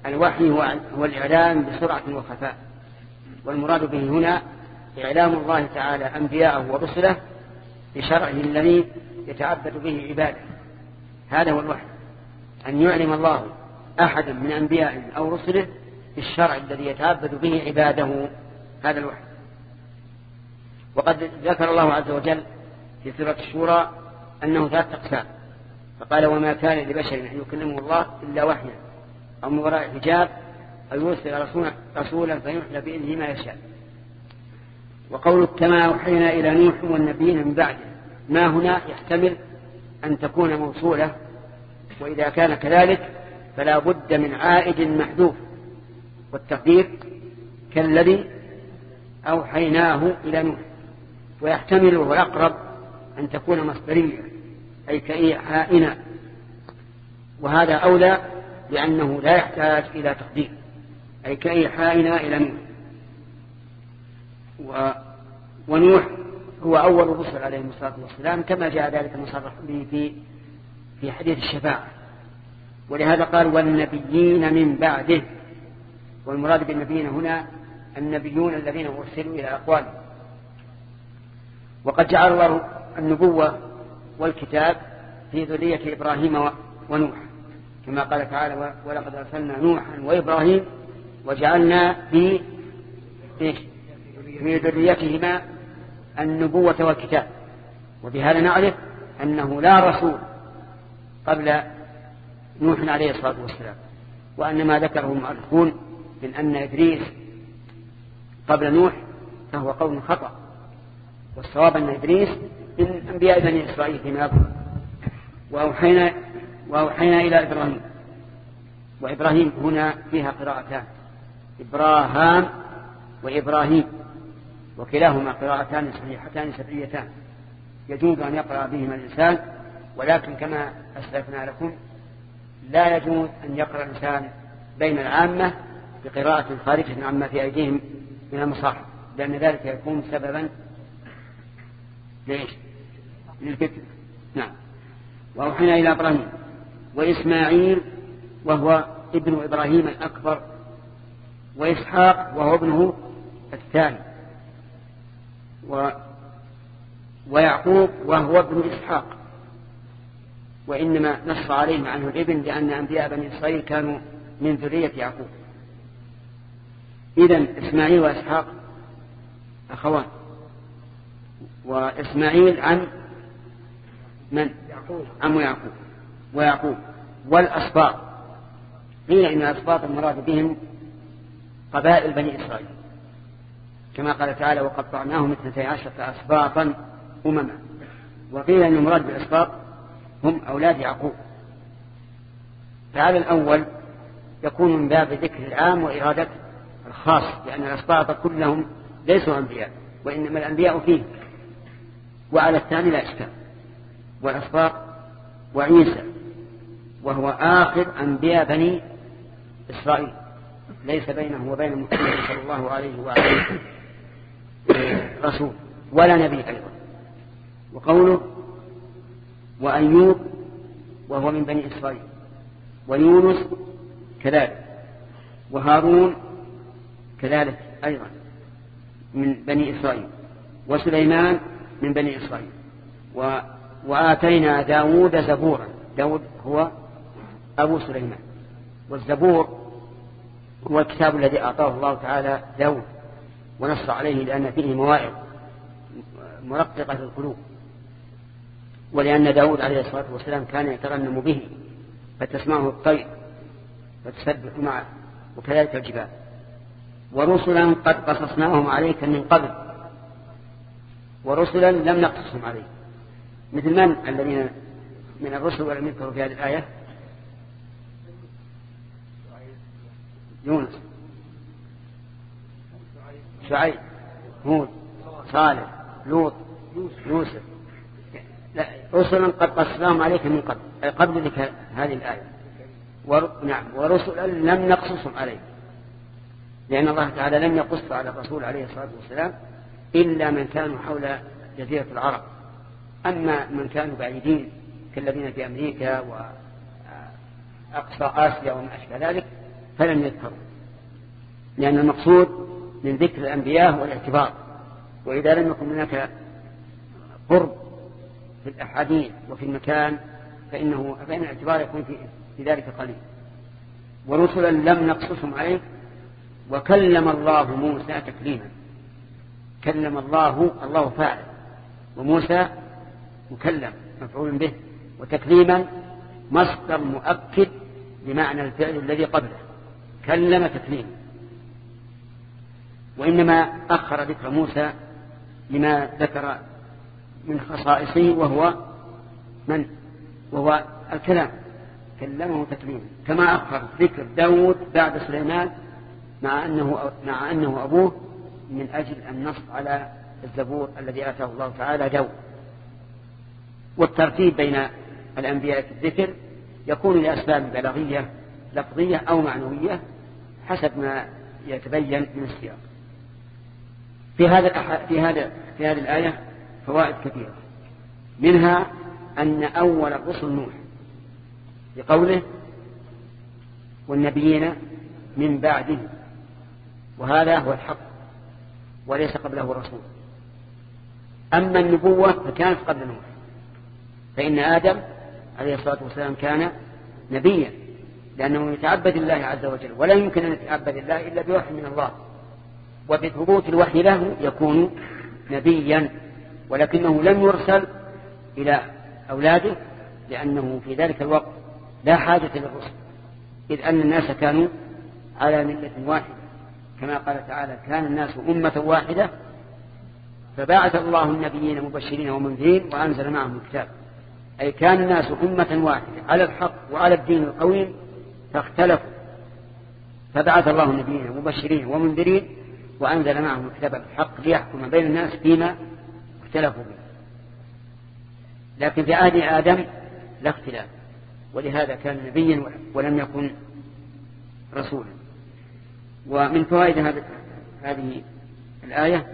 الوحي هو الإعلام بسرعة وخفاء. والمراد به هنا إعلام الله تعالى أنبياءه ورسله بشرعه الذي يتعبد به عباده. هذا هو الوحي. أن يعلم الله أحدا من أنبيائه أو رسله بالشرع الذي يتعبد به عباده. هذا الوحي. وقد ذكر الله عز وجل في سورة الشورى أنه ثلاث أقسام. فقال وما كان لبشر أن يكلمه الله إلا وحيا. أو من وراء حجاب أو يرسل رسولا, فيوحي بإذنه ما يشاء. وقول كما أوحينا إلى نوح والنبيين من بعده ما هنا يحتمل أن تكون موصولة وإذا كان كذلك فلا بد من عائد محذوف. والتقدير كالذي أوحيناه إلى نوح. ويحتمل ويقرب أن تكون مصدرية أي كإيحائنا وهذا أولى لأنه لا يحتاج إلى تقدير أي كإيحائنا إلى نوح و... ونوح هو أول الرسل عليه الصلاة والسلام كما جاء ذلك مصرح به في في حديث الشفاعة. ولهذا قال والنبيين من بعده. والمراد بالنبيين هنا النبيون الذين أرسلوا إلى أقوالهم. وقد جعل الله النبوة والكتاب في ذرية إبراهيم ونوح. كما قال تعالى ولقد أرسلنا نوحا وإبراهيم وجعلنا في في ذريتهما النبوة والكتاب. وبهذا نعرف أنه لا رسول قبل نوح عليه الصلاة والسلام وأن ما ذكره المؤرخون من أن إدريس قبل نوح فهو قول خطأ. والصواب أن إدريس من أنبياء بني إسرائيل فيما يظهر وأوحينا, وأوحينا إلى إبراهيم. وإبراهيم هنا فيها قراءتان. إبراهام وإبراهيم. وكلاهما قراءتان صحيحتان سبعيتان يجوز أن يقرأ بهما الإنسان ولكن كما أسلفنا لكم لا يجوز أن يقرأ الإنسان بين العامة بقراءة خارجة عما في أيديهم من المصاحف لأن ذلك يكون سببا ليش؟ للفتنة. نعم. وأوحينا إلى إبراهيم وإسماعيل وهو ابن إبراهيم الأكبر وإسحاق وهو ابنه الثاني. و ويعقوب وهو ابن إسحاق. وإنما نص عليهم عنه الابن لأن أنبياء بني إسرائيل كانوا من ذرية يعقوب. إذا إسماعيل وإسحاق أخوان. وإسماعيل عن من؟ يعقوب. عم يعقوب. ويعقوب. والأسباط. قيل إن الأسباط المراد بهم قبائل بني إسرائيل. كما قال تعالى وقطعناهم اثنتي عشرة أسباطا أمما. وقيل أن المراد بالأسباط هم أولاد يعقوب. فهذا الأول يكون من باب ذكر العام وإرادة الخاص لأن الأسباط كلهم ليسوا أنبياء وإنما الأنبياء فيه وعلى الثاني لا إشكال. والأسباط وعيسى وهو آخر أنبياء بني إسرائيل. ليس بينه وبين محمد صلى الله عليه وآله رسول ولا نبي أيضا. وقوله وأيوب وهو من بني إسرائيل. ويونس كذلك. وهارون كذلك أيضا من بني إسرائيل. وسليمان من بني إسرائيل. و... وآتينا داود زبورا. داود هو أبو سليمان. والزبور هو الكتاب الذي أعطاه الله تعالى داود ونص عليه لأن فيه مواعظ مرققة القلوب. ولأن داود عليه الصلاة والسلام كان يترنم به فتسمعه الطير فتسبح معه وكذلك الجبال. ورسلا قد قصصناهم عليك من قبل ورسلا لم نقصصهم عليك مثل من الذين من الرسل ولم يذكروا في هذه الآية؟ يونس. شعيب هود صالح لوط يوسف. لا رسلا قد قصناهم عليك من قبل أي قبل ذكر هذه الآية. ور... نعم ورسلا لم نقصصهم عليك. لأن الله تعالى لم يقص على الرسول عليه الصلاة والسلام إلا من كانوا حول جزيرة العرب. أما من كانوا بعيدين كالذين في أمريكا وأقصى آسيا وما أشبه ذلك فلم يذكروا. لأن المقصود من ذكر الأنبياء والاعتبار وإذا لم يكن هناك قرب في الأحاديث وفي المكان فإنه فإن الاعتبار يكون في, في ذلك قليل. ورسلا لم نقصصهم عليه وكلم الله موسى تكليما. كلم الله الله فاعل. وموسى مكلم مفعول به. وتكليما مصدر مؤكد لمعنى الفعل الذي قبله. كلم تكليما وإنما أخر ذكر موسى لما ذكر من خصائصه وهو من؟ وهو الكلام. كلمه تكليما. كما أخر ذكر داود بعد سليمان مع أنه, مع أنه أبوه من أجل النص على الزبور الذي آتاه الله تعالى داود والترتيب بين الأنبياء في الذكر يكون لأسباب بلاغية لفظية أو معنوية حسب ما يتبين من السياق. في هذا في هذا في هذه الآية فوائد كثيرة. منها أن أول الرسل نوح بقوله والنبيين من بعده. وهذا هو الحق. وليس قبله رسول. أما النبوة فكانت قبل نوح. فإن آدم عليه الصلاة والسلام كان نبيا لأنه يتعبد الله عز وجل ولا يمكن أن يتعبد الله إلا بوحي من الله. وبثبوت الوحي له يكون نبيا ولكنه لم يرسل إلى أولاده لأنه في ذلك الوقت لا حاجة للرسل إذ أن الناس كانوا على ملة واحدة. كما قال تعالى كان الناس أمة واحدة فبعث الله النبيين مبشرين ومنذرين وأنزل معهم الكتاب. أي كان الناس أمة واحدة على الحق وعلى الدين القويم فاختلفوا. فبعث الله النبيين مبشرين ومنذرين وأنزل معهم الكتاب الحق ليحكم بين الناس فيما اختلفوا به. لكن في عهد آدم لا اختلاف ولهذا كان نبيا ولم يكن رسولا. ومن فوائد هذه الآية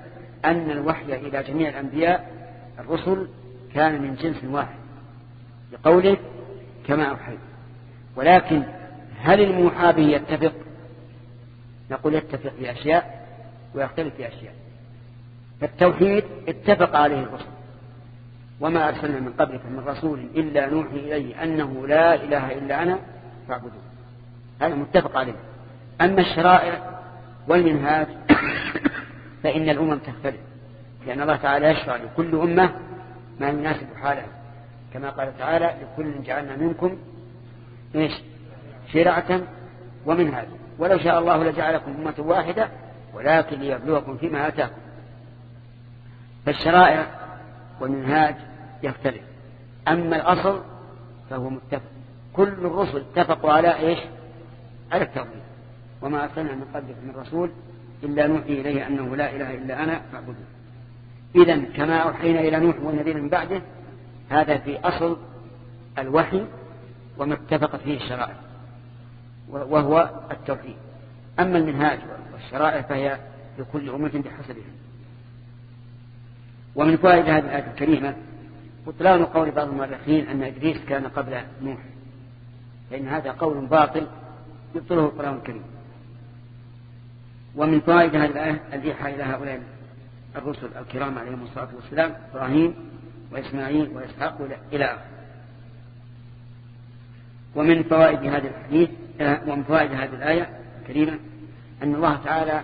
أن الوحي إلى جميع الأنبياء الرسل كان من جنس واحد بقوله كما أوحيت. ولكن هل الموحى به يتفق؟ نقول يتفق في أشياء ويختلف في أشياء. فالتوحيد اتفق عليه الرسل وما أرسلنا من قبلك من رسول إلا نوحي إليه أنه لا إله إلا أنا فاعبدون هذا متفق عليه. أما الشرائع والمنهاج فإن الأمم تختلف لأن الله تعالى يشرع لكل أمة ما يناسب حالها. كما قال تعالى لكل جعلنا منكم إيش؟ شرعة ومنهاج ولو شاء الله لجعلكم أمة واحدة ولكن ليبلوكم فيما آتاكم. فالشرائع والمنهاج يختلف. أما الأصل فهو متفق. كل الرسل اتفقوا على إيش؟ على التوحيد. وما أرسلنا من قبلك من رسول إلا نوحي إليه أنه لا إله إلا أنا فاعبدون إذا كما أوحينا إلى نوح والنبيين من بعده هذا في أصل الوحي وما اتفقت فيه الشرائع وهو التوحيد. أما المنهاج والشرائع فهي لكل أمة بحسبها. ومن فوائد هذه الآية الكريمة بطلان قول بعض المؤرخين أن إدريس كان قبل نوح فإن هذا قول باطل يبطله القرآن الكريم. ومن فوائد هذه الآية الإيحاء إلى هؤلاء الرسل الكرام عليهم الصلاة والسلام إبراهيم وإسماعيل وإسحاق إلى آخره. ومن فوائد هذا الحديث آه، ومن فوائد هذه الآية الكريمة أن الله تعالى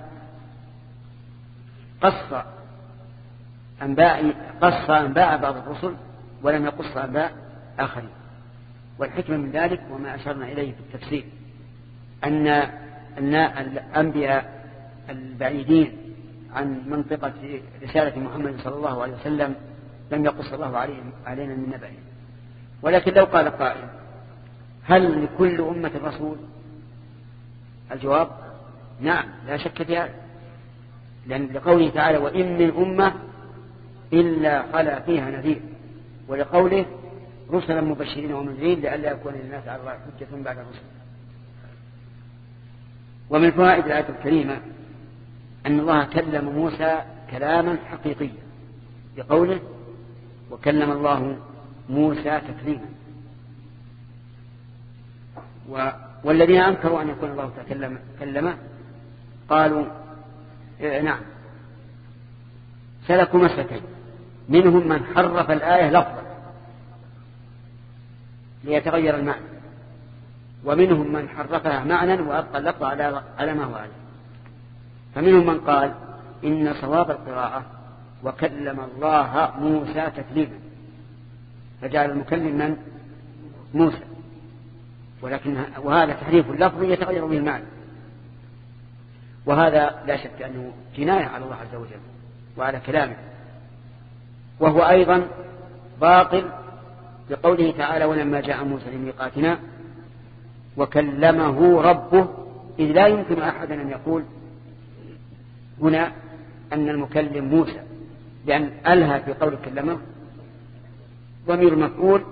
قص أنباء قص أنباء بعض الرسل ولم يقص أنباء آخرين. والحكمة من ذلك وما أشرنا إليه في التفسير أن الأنبياء البعيدين عن منطقة رسالة محمد صلى الله عليه وسلم لم يقص الله عليهم علينا من نبأهم ولكن لو قال قائل هل لكل أمة رسول الجواب نعم لا شك في هذا. لأن لقوله تعالى وإن من أمة إلا خلا فيها نذير ولقوله رسلا مبشرين ومنذرين لئلا يكون للناس على الله حجة بعد الرسل ومن فوائد الآية الكريمة أن الله كلم موسى كلاما حقيقيا بقوله وكلم الله موسى تكليما. و والذين أنكروا أن يكون الله تكلم كلمه قالوا إيه نعم. سلكوا مسلكين. منهم من حرف الآية لفظا ليتغير المعنى. ومنهم من حرفها معنى وأبقى اللفظ على على ما هو عليه. فمنهم من قال إن صواب القراءة وكلم الله موسى تكليما. فجعل المكلم من؟ موسى. ولكن وهذا تحريف اللفظ يتغير به المعنى. وهذا لا شك أنه جناية على الله عز وجل وعلى كلامه. وهو أيضا باطل بقوله تعالى ولما جاء موسى لميقاتنا وكلمه ربه إذ لا يمكن أحد أن يقول هنا أن المكلم موسى لأن ألها في قول كلمة ضمير المفعول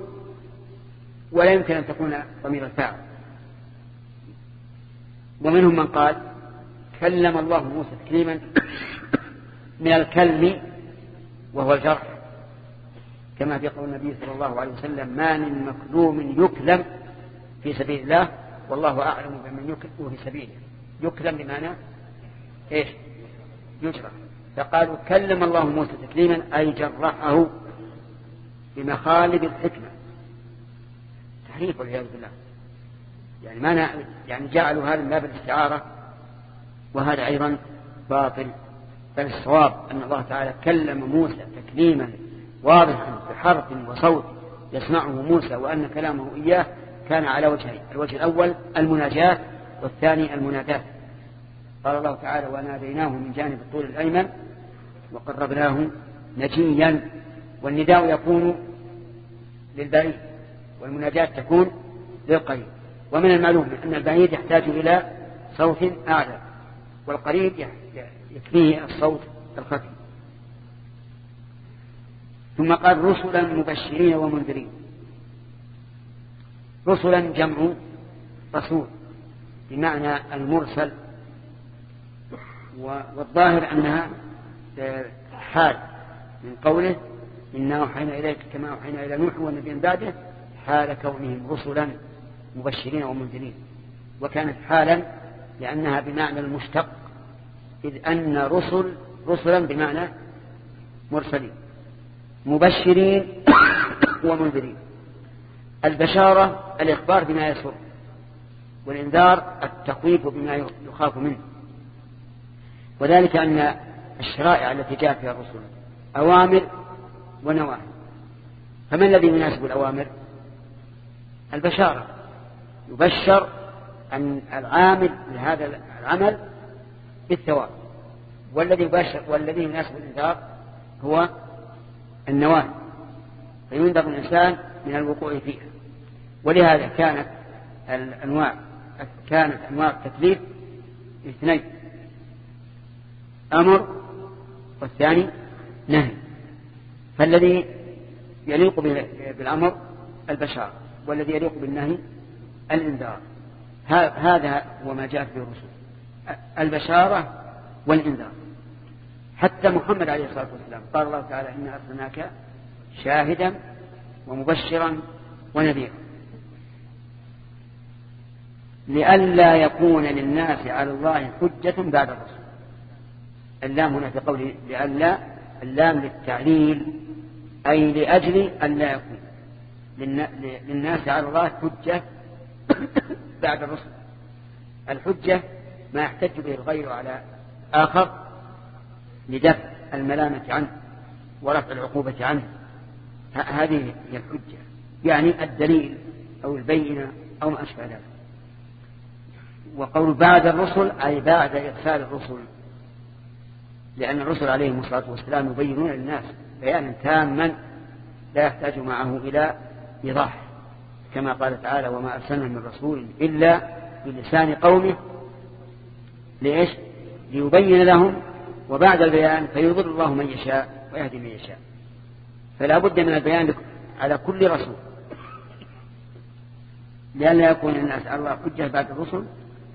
ولا يمكن أن تكون ضمير الفاعل. ومنهم من قال كلم الله موسى تكليما من الكلم وهو الجرح كما في قول النبي صلى الله عليه وسلم ما من مكلوم يكلم في سبيل الله والله أعلم بمن يكلم في سبيله. يكلم بمعنى إيش؟ يجرح فقالوا كلم الله موسى تكليما أي جرحه بمخالب الحكمة. تحريف والعياذ بالله. يعني ما يعني جعلوا هذا من باب الاستعارة وهذا أيضا باطل. بل الصواب أن الله تعالى كلم موسى تكليما واضحا بحرف وصوت يسمعه موسى وأن كلامه إياه كان على وجهين الوجه الأول المناجاة والثاني المناداة قال الله تعالى وناديناه من جانب الطول الأيمن وقربناه نجيا. والنداء يكون للبعيد والمناجاة تكون للقريب. ومن المعلوم أن البعيد يحتاج إلى صوت أعلى والقريب يكفيه الصوت الخفي. ثم قال رسلا مبشرين ومنذرين. رسلا جمع رسول بمعنى المرسل والظاهر أنها حال. من قوله إنا أوحينا إليك كما أوحينا إلى نوح والنبي بعده حال كونهم رسلا مبشرين ومنذرين. وكانت حالا لأنها بمعنى المشتق إذ أن رسل رسلا بمعنى مرسلين مبشرين ومنذرين. البشارة الإخبار بما يسر والإنذار التخويف بما يخاف منه. وذلك أن الشرائع التي جاء فيها الرسل أوامر ونواهي. فما الذي يناسب الأوامر؟ البشارة. يبشر أن العامل لهذا العمل بالثواب. والذي يبشر والذي يناسب الإنذار هو النواهي. فينذر الإنسان من الوقوع فيها. ولهذا كانت الأنواع كانت أنواع التكليف اثنين. أمر والثاني نهي. فالذي يليق بالأمر البشار والذي يليق بالنهي الإنذار. هذا هو ما جاءت به الرسل. البشارة والإنذار. حتى محمد عليه الصلاة والسلام قال الله تعالى إنا أرسلناك شاهدا ومبشرا ونذيرا. لئلا يكون للناس على الله حجة بعد الرسل. اللام هنا في قوله لئلا اللام للتعليل أي لأجل أن لا يكون. للناس على الله حجة بعد الرسل. الحجة ما يحتج به الغير على آخر لدفع الملامة عنه ورفع العقوبة عنه. هذه هي الحجة. يعني الدليل أو البينة أو ما أشبه ذلك. وقول بعد الرسل أي بعد إرسال الرسل. لأن الرسل عليهم الصلاة والسلام يبينون للناس بيانا تاما لا يحتاج معه إلى إيضاح كما قال تعالى وما أرسلنا من رسول إلا بلسان قومه لإيش؟ ليبين لهم وبعد البيان فيضل الله من يشاء ويهدي من يشاء. فلا بد من البيان على كل رسول. لأن لا يكون الناس على الله حجة بعد الرسل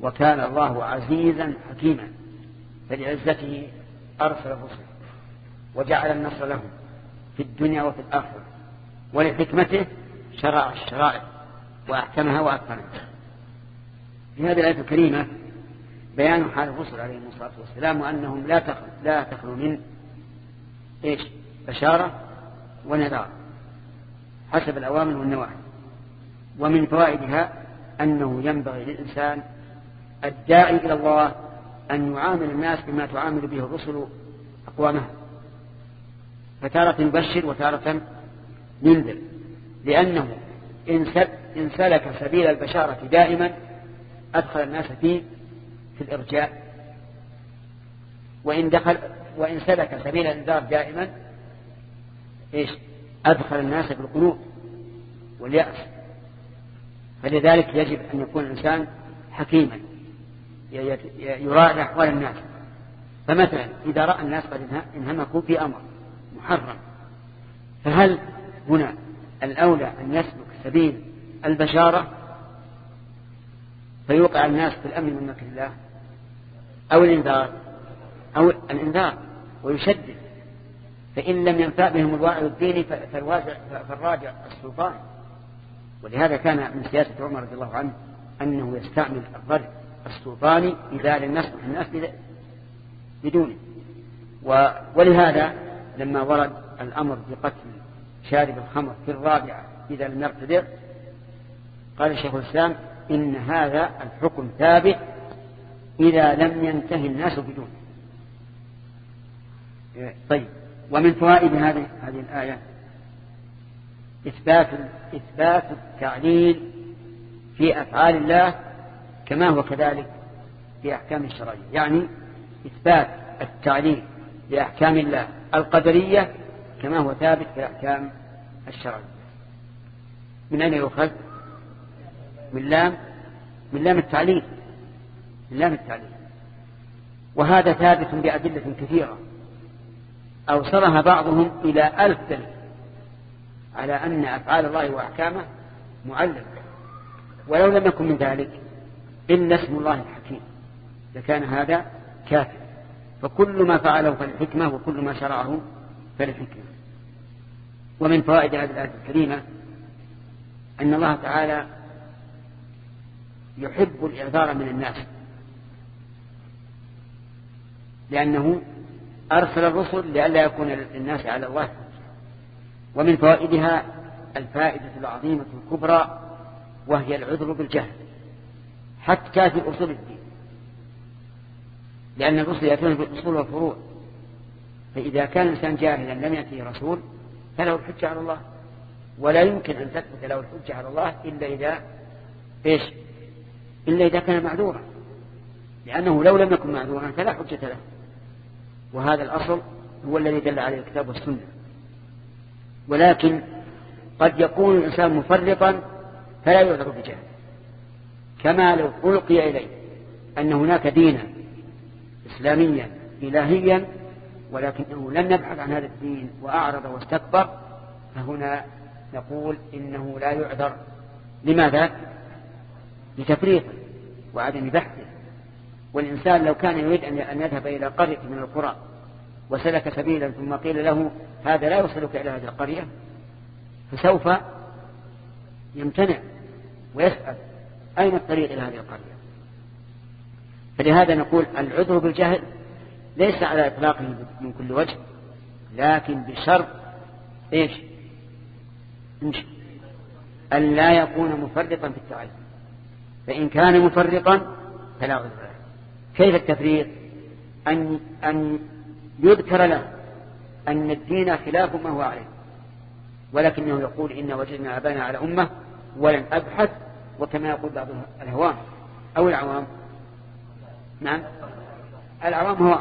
وكان الله عزيزا حكيما فلعزته أرسل الرسل وجعل النصر لهم في الدنيا وفي الآخرة ولحكمته شرع الشرائع وأحكمها وأتقنها. في هذه الآية الكريمة بيان حال الرسل عليهم الصلاة والسلام وأنهم لا تخلو, لا تخلو من إيش؟ بشارة ونذار حسب الأوامر والنواهي. ومن فوائدها أنه ينبغي للإنسان الداعي إلى الله أن يعامل الناس بما تعامل به الرسل أقوامها فتارة يبشر وتارة ينذر. لأنه إن سلك سبيل البشارة دائما أدخل الناس فيه في الإرجاء. وإن دخل وإن سلك سبيل الإنذار دائما إيش؟ أدخل الناس في القنوط واليأس. فلذلك يجب أن يكون الإنسان حكيما. يراعي أحوال الناس. فمثلا إذا رأى الناس قد انهمكوا في أمر محرم فهل هنا الأولى أن يسلك سبيل البشارة؟ فيوقع الناس في الأمن من مكر الله؟ أو الإنذار؟ أو الإنذار ويشدد. فإن لم ينفع بهم الواعظ الديني فالراجع السلطان. ولهذا كان من سياسة عمر رضي الله عنه أنه يستعمل الرجع السلطاني إذا لم يصلح الناس بدونه. ولهذا لما ورد الأمر بقتل شارب الخمر في الرابعة إذا لم يقتدر قال الشيخ الإسلام إن هذا الحكم ثابت إذا لم ينتهي الناس بدونه. طيب ومن فوائد هذه هذه الآية؟ إثبات إثبات التعليل في أفعال الله كما هو كذلك في أحكام الشرعية. يعني إثبات التعليل لأحكام الله القدرية كما هو ثابت في الأحكام الشرعية. من أين يؤخذ؟ من لام من لام التعليل. من لام التعليل. وهذا ثابت بأدلة كثيرة. أوصلها بعضهم إلى ألف دليل على أن أفعال الله وأحكامه معلم ولو لم يكن من ذلك إلا اسم الله الحكيم لكان هذا كافر. فكل ما فعله فالحكمة وكل ما شرعه فالحكمة. ومن فوائد هذه الآية الكريمة أن الله تعالى يحب الإعذار من الناس. لأنه أرسل الرسل لئلا يكون للناس على الله. ومن فوائدها الفائدة العظيمة الكبرى وهي العذر بالجهل. حتى في أصول الدين. لأن الرسل يأتون بالأصول والفروع. فإذا كان الإنسان جاهلا لم يأتيه رسول فله الحجة على الله. ولا يمكن أن تثبت له الحجة على الله إلا إذا إيش؟ إلا إذا كان معذورا. لأنه لو لم يكن معذورا فلا حجة له. وهذا الأصل هو الذي دل عليه الكتاب والسنة. ولكن قد يكون الإنسان مفرطا فلا يعذر بجهل كما لو ألقي إليه أن هناك دينا إسلاميا إلهيا ولكنه لم يبحث عن هذا الدين وأعرض واستكبر فهنا نقول إنه لا يعذر. لماذا؟ لتفريطه وعدم بحثه. والإنسان لو كان يريد أن يذهب إلى قرية من القرى وسلك سبيلا ثم قيل له هذا لا يوصلك إلى هذه القرية فسوف يمتنع ويسأل. أين الطريق إلى هذه القرية؟ فلهذا نقول العذر بالجهل ليس على إطلاقه من كل وجه لكن بشرط إيش؟ أن لا يكون مفرطا في التعلم فإن كان مفرطا فلا عذر له. كيف التفريط أن, أن يذكر له أن الدين خلاف ما هو عليه ولكنه يقول إن وجدنا أبانا على أمة ولم أبحث وكما يقول بعض الهوام أو العوام. نعم. العوام هو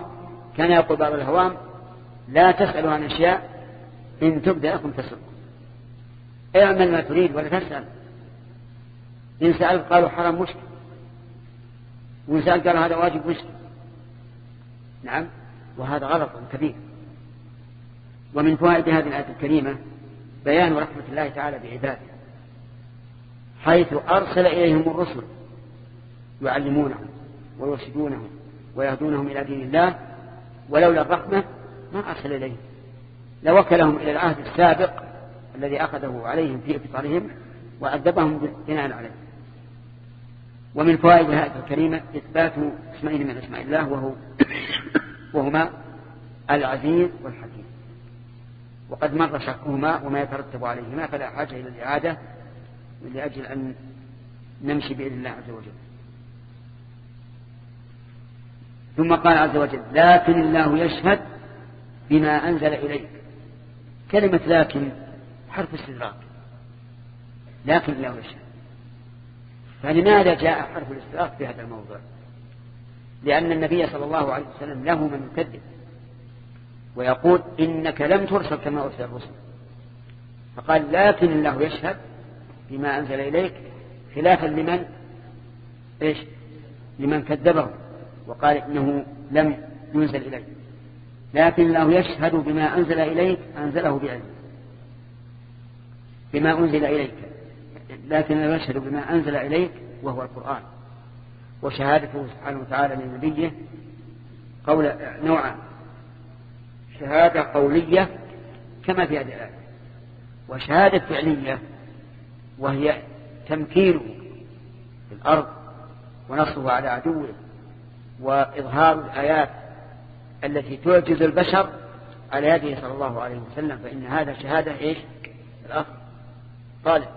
كان يقول بعض الهوام لا تسألوا عن أشياء إن تبدأ لكم تسأل. اعمل ما تريد ولا تسأل. إن سألت قالوا حرام مشكل. وإن سألت قالوا هذا واجب مشكل. نعم. وهذا غلط كبير. ومن فوائد هذه الآية الكريمة بيان رحمة الله تعالى بعباده. حيث أرسل إليهم الرسل يعلمونهم ويرشدونهم ويهدونهم إلى دين الله ولولا الرحمة ما أرسل إليهم. لوكلهم إلى العهد السابق الذي أخذه عليهم في إفطارهم وعذبهم بناء عليه ومن فوائد الآية الكريمة إثبات اسمين من أسماء الله وهو وهما العزيز والحكيم. وقد مر شرحهما وما يترتب عليهما فلا حاجة إلى الإعادة. لأجل أن نمشي بإذن الله عز وجل. ثم قال عز وجل لكن الله يشهد بما أنزل إليك. كلمة لكن حرف استدراك لكن الله يشهد. فلماذا جاء حرف الاستدراك في هذا الموضوع؟ لأن النبي صلى الله عليه وسلم له من يكذب ويقول إنك لم ترسل كما أرسل الرسل. فقال لكن الله يشهد بما أنزل إليك خلافا لمن؟ إيش؟ لمن كذبه وقال إنه لم ينزل إليك. لكن الله يشهد بما أنزل إليك أنزله بعلم بما أنزل إليك. لكن الله يشهد بما أنزل إليك وهو القرآن. وشهادته سبحانه وتعالى لنبيه قول نوعا شهادة قولية كما في هذه الآية. وشهادة فعلية وهي تمكينه في الأرض ونصره على عدوه وإظهار الآيات التي تعجز البشر على يده صلى الله عليه وسلم فإن هذا شهادة إيش؟ الأخ. طالب.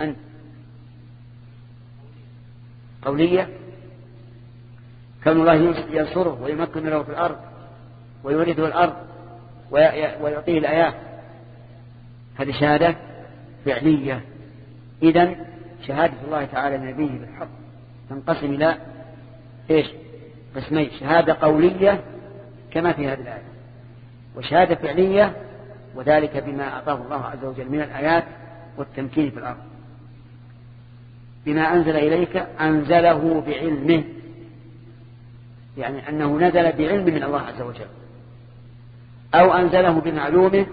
أنت. قولية. كون الله ينصره ويمكن له في الأرض ويورثه الأرض ويعطيه الآيات. هذه شهادة فعلية. إذا شهادة الله تعالى لنبيه بالحق. تنقسم إلى إيش؟ قسمين. شهادة قولية كما في هذه الآية. وشهادة فعلية وذلك بما أعطاه الله عز وجل من الآيات والتمكين في الأرض. بما أنزل إليك أنزله بعلمه. يعني أنه نزل بعلم من الله عز وجل. أو أنزله بمعلومه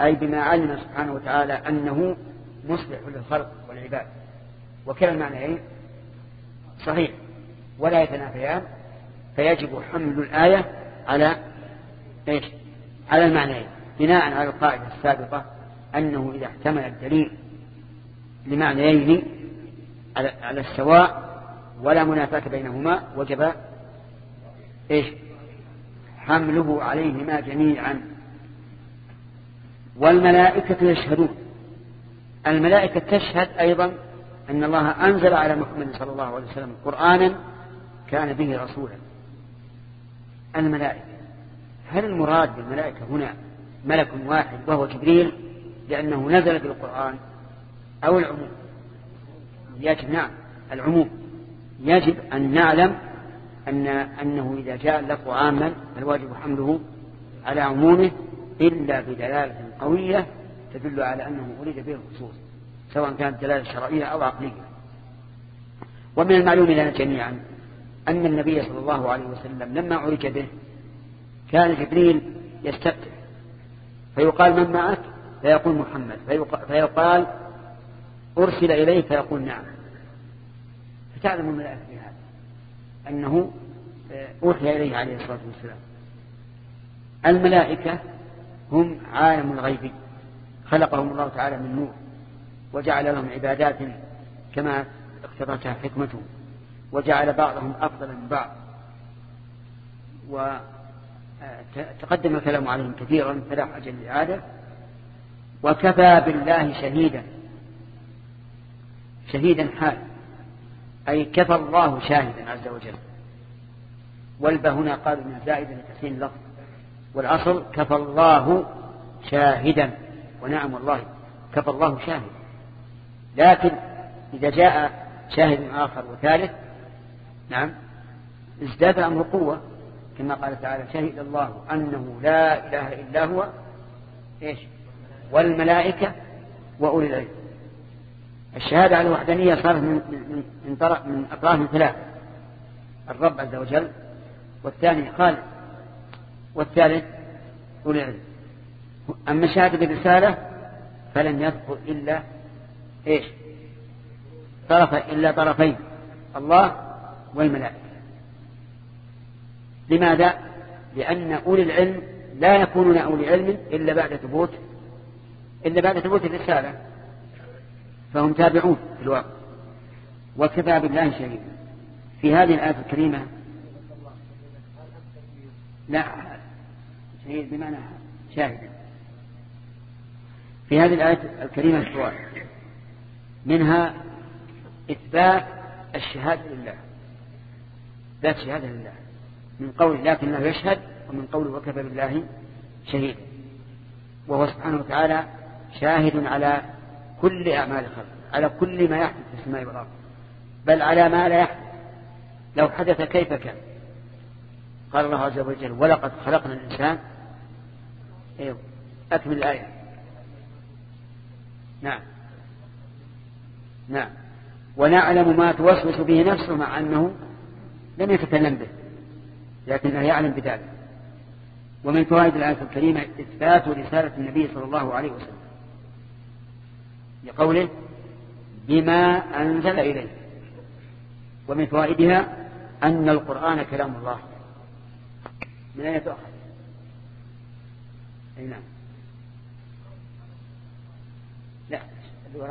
أي بما علم سبحانه وتعالى أنه مصلح للخلق والعباد. وكلا المعنيين صحيح. ولا يتنافيان. فيجب حمل الآية على إيش؟ على المعنيين بناء على القاعدة السابقة أنه إذا احتمل الدليل لمعنيين على السواء ولا منافاة بينهما وجب إيش؟ حمله عليهما جميعا. والملائكة يشهدون. الملائكة تشهد أيضا أن الله أنزل على محمد صلى الله عليه وسلم قرآنا كان به رسولا. الملائكة. هل المراد بالملائكة هنا ملك واحد وهو جبريل لأنه نزل بالقرآن أو العموم؟ يجب نعم العموم. يجب أن نعلم أن أنه إذا جاء اللفظ عاما فالواجب حمله على عمومه إلا بدلالة قوية تدل على أنه أريد به الخصوص سواء كانت دلالة شرعية أو عقلية. ومن المعلوم لنا جميعا أن النبي صلى الله عليه وسلم لما عرج به كان جبريل يستفتح فيقال من معك؟ فيقول محمد. فيقال أرسل إليه فيقول نعم. فتعلم الملائكة بهذا أنه آه، أوحي إليه عليه الصلاة والسلام. الملائكة هم عالم الغيب. خلقهم الله تعالى من نور وجعل لهم عبادات كما اقتضتها حكمته وجعل بعضهم أفضل من بعض. وتقدم آه، الكلام عليهم كثيرا فلا حاجة للإعادة. وكفى بالله شهيدا شهيدا حال أي كفى الله شاهدا عز وجل. والبه هنا قالوا إنها زائدة لتحسين اللفظ والأصل كفى الله شاهدا. ونعم والله كفى الله شاهدا لكن إذا جاء شاهد آخر وثالث نعم ازداد الأمر قوة كما قال تعالى شهد الله أنه لا إله إلا هو إيش؟ والملائكة وأولي العلم. الشهادة على الوحدانية صارت من من من, من أطراف ثلاث الرب عز وجل والثاني خالق والثالث أولي العلم. أما الشهادة بالرسالة فلم يذكر إلا إيش؟ طرف إلا طرفين الله والملائكة. لماذا؟ لأن أولي العلم لا يكونون أولي علم إلا بعد ثبوت إلا بعد ثبوت الرسالة فهم تابعون في الواقع. وكفى بالله شهيدا في هذه الآية الكريمة لا شهيد بمعنى شاهدا في هذه الآية الكريمة السؤال منها إثبات الشهادة لله. ذات شهادة لله. من قول لكنه يشهد ومن قول وكفى بالله شهيدا. وهو سبحانه وتعالى شاهد على كل أعمال الخلق على كل ما يحدث في السماء والأرض. بل على ما لا يحدث. لو حدث كيف كان؟ قال الله عز وجل ولقد خلقنا الإنسان. أيوه أكمل الآية. نعم. نعم. ونعلم ما توسوس به نفسه مع أنه لم يتكلم به لكنه يعلم بذلك. ومن فوائد الآية الكريمة إثبات رسالة النبي صلى الله عليه وسلم لقوله بما أنزل إليه. ومن فوائدها أن القرآن كلام الله. من أين تؤخذ أي نعم لا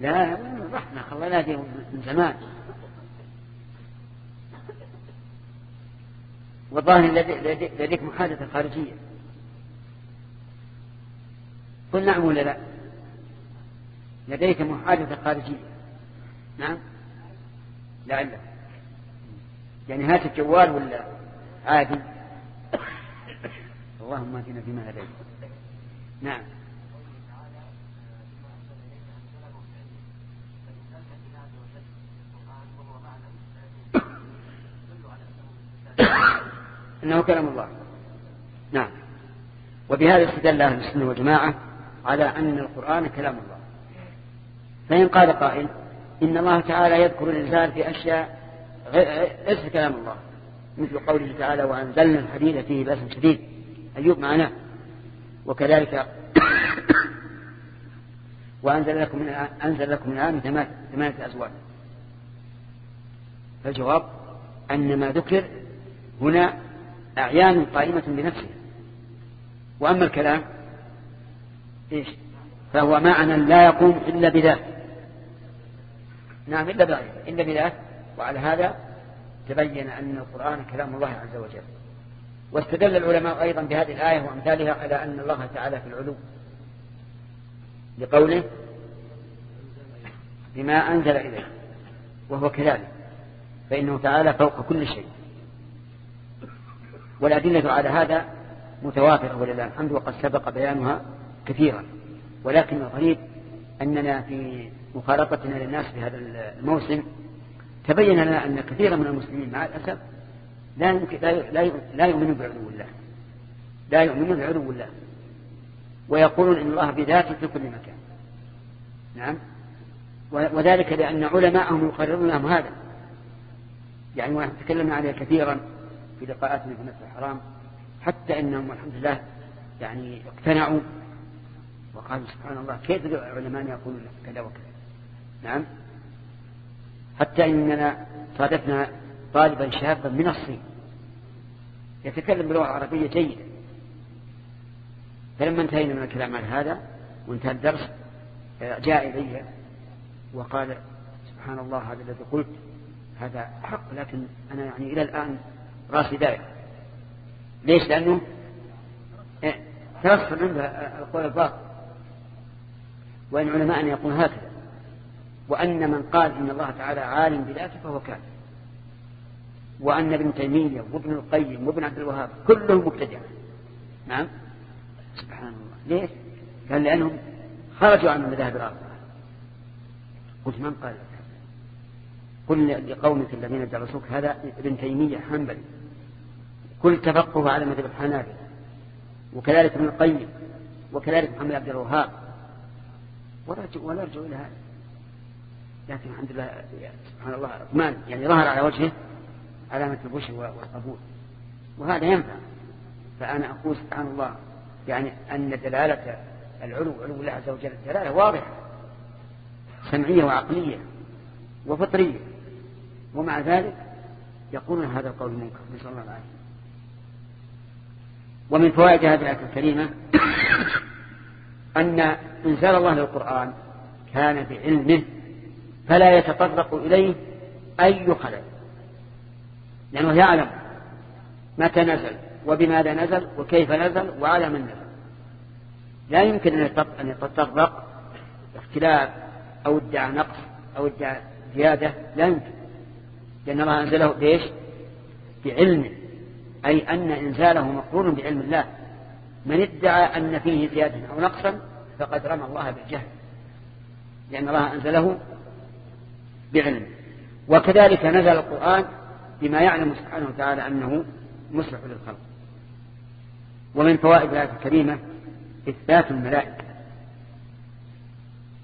لا رحنا خلينا من زمان والظاهر لديك محادثة خارجية. قل نعم ولا لا؟ لديك محادثة خارجية. نعم؟ لعل يعني هات الجوال ولا عادي؟ اللهم اهدنا فيما هديت. نعم. إنه كلام الله. نعم. وبهذا استدل أهل السنة والجماعة على أن القرآن كلام الله. فإن قال قائل إن الله تعالى يذكر الإنسان في أشياء ليس كلام الله. مثل قوله تعالى وأنزلنا الحديد فيه باس شديد. أيوب معناه وكذلك وأنزل لكم من أنزل لكم من الآن ثمانية أزواج. فالجواب أن ما ذكر هنا أعيان قائمة بنفسها وأما الكلام إيش؟ فهو معنى لا يقوم إلا بذات نعم إلا بذات إلا بذات وعلى هذا تبين أن القرآن كلام الله عز وجل. واستدل العلماء أيضا بهذه الآية وأمثالها على أن الله تعالى في العلو. لقوله بما أنزل إليه وهو كذلك فإنه تعالى فوق كل شيء. والأدلة على هذا متوافرة ولله الحمد وقد سبق بيانها كثيرا. ولكن الغريب أننا في مخالطتنا للناس في هذا الموسم تبين لنا أن كثيرا من المسلمين مع الأسف لا لا يؤمنون بعلو الله. لا يؤمنون بعلو الله. ويقولون إن الله بذاته في كل مكان. نعم؟ وذلك لأن علماءهم يقررون لهم هذا. يعني ونحن تكلمنا عليه كثيرا في لقاءاتنا في مسجد الحرام. حتى إنهم الحمد لله يعني اقتنعوا وقالوا سبحان الله كيف العلماء يقولون كذا وكذا؟ نعم؟ حتى إننا صادفنا طالبا شابا من الصين. يتكلم باللغة العربية جيدا. فلما انتهينا من الكلام على هذا وانتهى الدرس جاء إلي وقال سبحان الله هذا الذي قلت هذا حق لكن أنا يعني إلى الآن راسي دائرة ليش؟ لأنه ترسل عنده القول الباطل. وإن علماء يقول هكذا. وأن من قال إن الله تعالى عالم بذاته فهو كافر. وأن ابن تيمية وابن القيم وابن عبد الوهاب كلهم مبتدعة نعم. سبحان الله. ليش؟ قال لأنهم خرجوا عن المذاهب الأربعة قلت من قال؟ قل لقومك الذين درسوك هذا ابن تيمية حنبلي. كل تفقه على مذهب الحنابلة. وكذلك ابن القيم. وكذلك محمد عبد الوهاب. ولا أرجو إلى هذا. لكن الحمد لله سبحان الله عثمان يعني ظهر على وجهه علامة البشر والقبول. وهذا ينفع. فأنا أقول سبحان الله يعني أن دلالة العلو علو الله عز وجل دلالة واضحة سمعية وعقلية وفطرية. ومع ذلك يقولون هذا القول منكر نسأل الله العافية. ومن فوائد هذه الآية الكريمة أن إنزال الله للقرآن كان بعلمه فلا يتطرق إليه أي خلل. لأنه يعلم متى نزل وبماذا نزل وكيف نزل وعلى من نزل. لا يمكن أن يتطرق اختلاف أو ادعى نقص أو ادعى زيادة لا يمكن. لأن الله أنزله بإيش؟ بعلم. أي أن إنزاله مقرون بعلم الله. من ادعى أن فيه زيادة أو نقصا فقد رمى الله بالجهل. لأن الله أنزله بعلم. وكذلك نزل القرآن بما يعلم سبحانه وتعالى أنه مصلح للخلق. ومن فوائد الآية الكريمة إثبات الملائكة.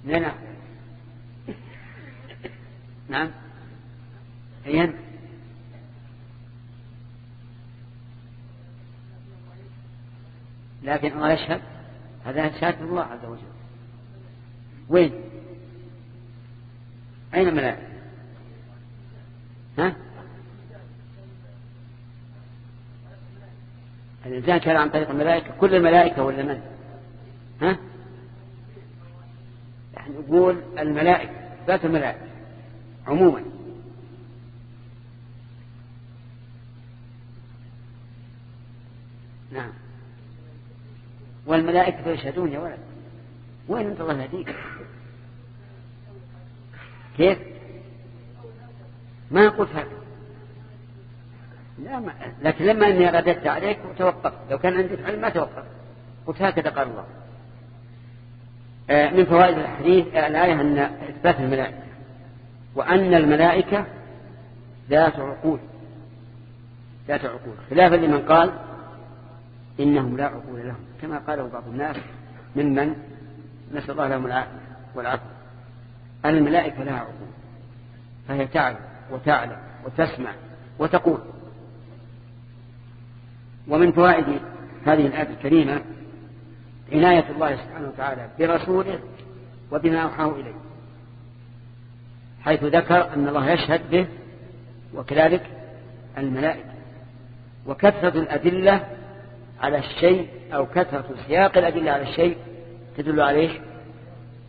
نعم نعم. أين لكن الله يشهد. هذا شهادة الله عز وجل. وين؟ أين الملائكة؟ ها؟ الإنسان كان عن طريق الملائكة؟ كل الملائكة ولا من؟ ها؟ نحن نقول الملائكة ذات الملائكة عموما. نعم. والملائكة يشهدون يا ولد. وين أنت الله يهديك؟ كيف؟ ما قلت هكذا. لا ما لكن لما أني رددت عليك وتوقفت لو كان عندك علم ما توقفت قلت هكذا قال الله. آه، من فوائد الحديث آه، الآية أن إثبات الملائكة وأن الملائكة ذات عقول. ذات عقول. خلافا لمن قال إنهم لا عقول لهم. كما قاله بعض الناس ممن نسأل الله لهم العافية والعفو. الملائكة لها عقول. فهي تعلم وتعلم وتسمع وتقول. ومن فوائد هذه الآية الكريمة عناية الله سبحانه وتعالى برسوله وبما أوحاه إليه حيث ذكر أن الله يشهد به وكذلك الملائكة وكثرة الأدلة على الشيء أو كثرة سياق الأدلة على الشيء تدل عليه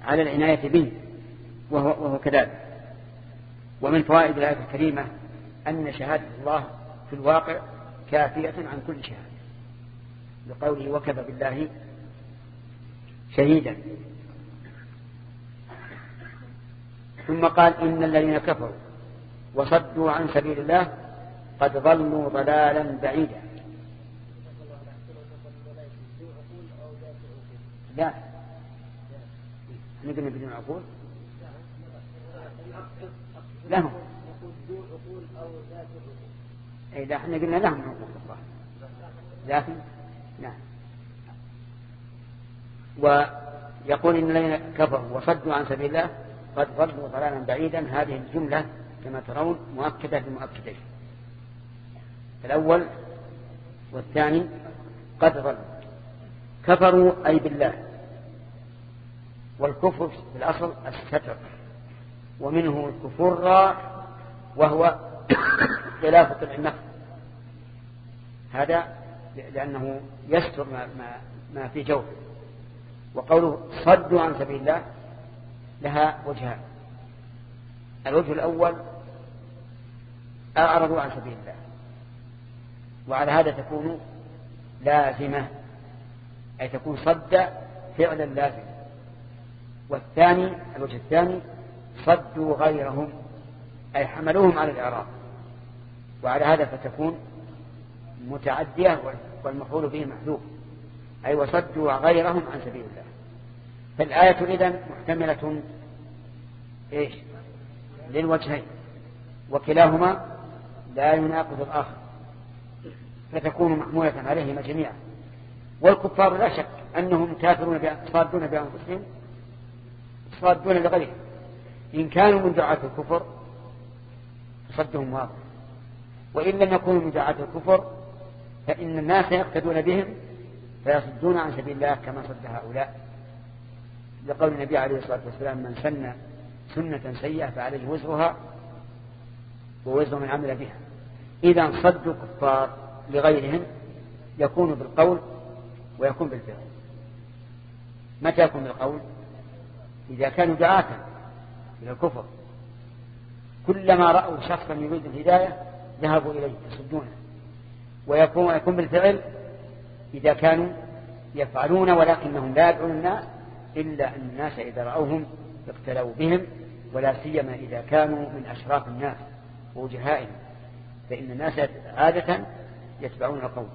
على العناية به وهو, وهو كذلك. ومن فوائد الآية الكريمة أن شهادة الله في الواقع كافية عن كل شهادة لقوله وكفى بالله شهيدا. ثم قال إن الذين كفروا وصدوا عن سبيل الله قد ضلوا ضلالا بعيدا. لا. نقول بدون عقول. لهم. لا إحنا قلنا لهم عقول الله. لكن نعم. ويقول إن الذين كفروا وصدوا عن سبيل الله قد ضلوا ضلالا بعيدا. هذه الجملة كما ترون مؤكدة بمؤكدين. الأول والثاني قد ضلوا. كفروا أي بالله. والكفر في الأصل الستر. ومنه الكفر وهو خلاف طلع النفس هذا لأنه يستر ما, ما, ما في جوفه وقوله صدوا عن سبيل الله لها وجهان. الوجه الأول أعرضوا عن سبيل الله. وعلى هذا تكون لازمة أي تكون صد فعلا لازما والثاني الوجه الثاني صدوا غيرهم أي حملوهم على الإعراب. وعلى هذا فتكون متعدية والمفعول به محذوف أي وصدوا غيرهم عن سبيل الله. فالآية إذن محتملة إيش؟ للوجهين. وكلاهما لا يناقض الآخر. فتكون محمولة عليهما جميعا. والكفار لا شك أنهم كافرون صادون بأنفسهم. صادون لغيرهم. إن كانوا من دعاة الكفر صدهم واضح. وإن لم يكونوا من دعاة الكفر فإن الناس يقتدون بهم فيصدون عن سبيل الله كما صد هؤلاء. لقول النبي عليه الصلاة والسلام من سن سنة سيئة فعليه وزرها ووزر من عمل بها. إذا صدوا كفار لغيرهم يكون بالقول ويكون بالفعل. متى يكون بالقول؟ إذا كانوا دعاة إلى الكفر. كلما رأوا شخصا يريد الهداية ذهبوا إليه يصدونه. ويكون يكون بالفعل إذا كانوا يفعلون ولكنهم لا يدعون الناس إلا أن الناس إذا رأوهم اقتلوا بهم ولا سيما إذا كانوا من أشراف الناس ووجهائهم فإن الناس عادة يتبعون القول.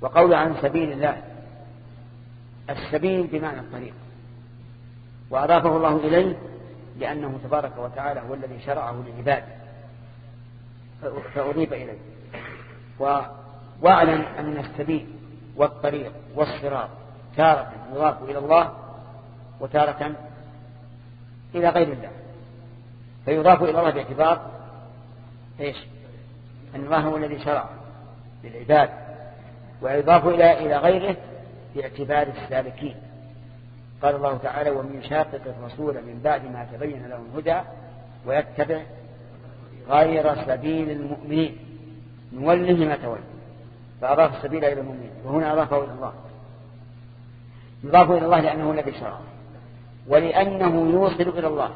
وقول عن سبيل الله السبيل بمعنى الطريق. وأضافه الله إليه لأنه تبارك وتعالى هو الذي شرعه للعباد. فأضيف إليه. واعلم أن السبيل والطريق والصراط تارة يضاف إلى الله وتارة إلى غير الله. فيضاف إلى الله باعتبار إيش؟ أن الله هو الذي شرع للعباد ويضاف إلى إلى غيره باعتبار السالكين. قال الله تعالى ومن يشاقق الرسول من بعد ما تبين له الهدى ويتبع غير سبيل المؤمنين. نوله ما تولى. فأضاف السبيل إلى المؤمنين. وهنا أضافه إلى الله. يضاف إلى الله لأنه الذي شرع. ولأنه يوصل إلى الله.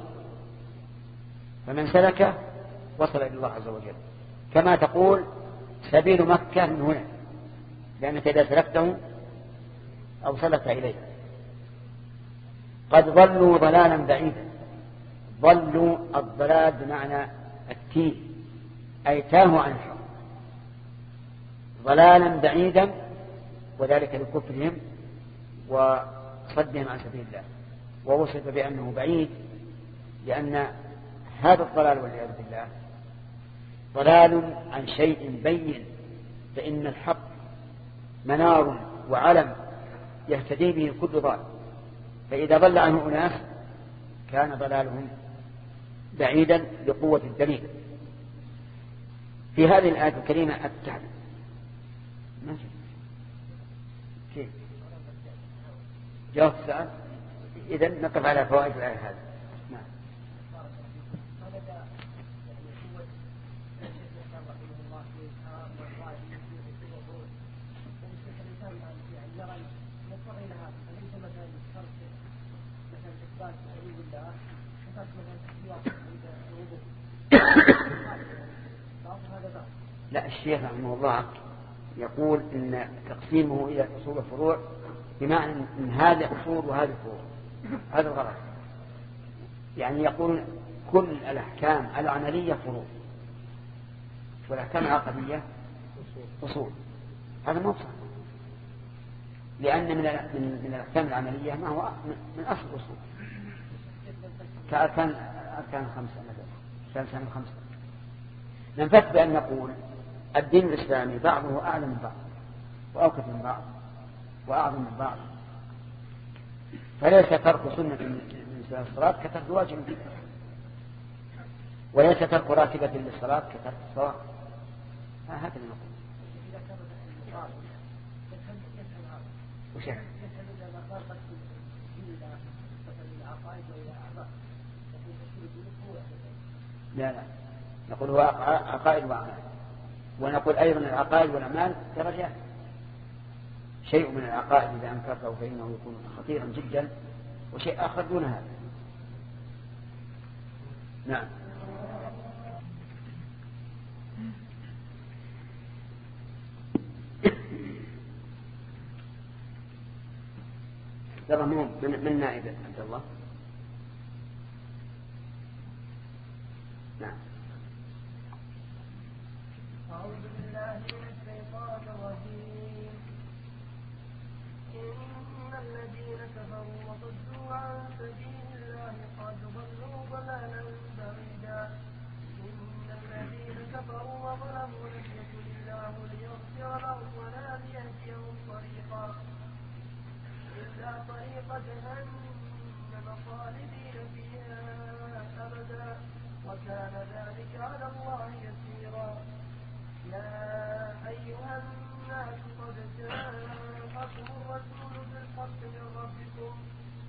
فمن سلك وصل إلى الله عز وجل. كما تقول سبيل مكة من هنا. لأنك إذا سلكته أوصلك إليه. قد ضلوا ضلالا بعيدا. ضلوا الضلال بمعنى التيه. أي تاهوا عن الحق. ضلالا بعيدا وذلك لكفرهم وصدهم عن سبيل الله. ووصف بأنه بعيد لأن هذا الضلال والعياذ بالله ضلال عن شيء بين. فإن الحق منار وعلم يهتدي به كل ضال. فإذا ضل عنه أناس كان ضلالهم بعيدا بقوة الدليل في هذه الآية الكريمة التعليم ما كيف جاوب السؤال إذا نقف على فوائد الآية هذه. نعم. لا الشيخ رحمه الله يقول إن تقسيمه إلى أصول الفروع بمعنى ان هذه أصول وهذه فروع. هذا الغرض. يعني يقول كل الأحكام العملية فروع. والأحكام العقدية أصول. هذا مو صح. لأن من من الأحكام العملية ما هو من أصل الأصول. كأركان أركان خمسة مثلا. أركان خمسة. ننفت بأن نقول الدين الإسلامي بعضه أعلى من بعض وأوكد من بعض. وأعظم من بعض. فليس ترك سنة من الصلاة كترك واجب. وليس ترك راتبة للصلاة كترك الصلاة. هكذا نقول. وش لا لا. نقول هو عقائد وأعمال. ونقول أيضا العقائد والأعمال درجات. شيء من العقائد إذا أنكرته فإنه يكون خطيرا جدا وشيء آخر دون هذا. نعم. ترى من من نائب عبد الله؟ نعم أعوذ بالله من الشيطان الرجيم إن الذين كفروا وصدوا عن سبيل الله قد ضلوا ضلالا بعيدا. إن الذين كفروا وظلموا لم يكن الله ليغفر لهم ولا ليهديهم طريقا. إلا طريق جهنم خالدين فيها أبدا. وكان ذلك على الله يسيرا. يا أيها الناس قد جاءكم الرسول بالحق من ربكم.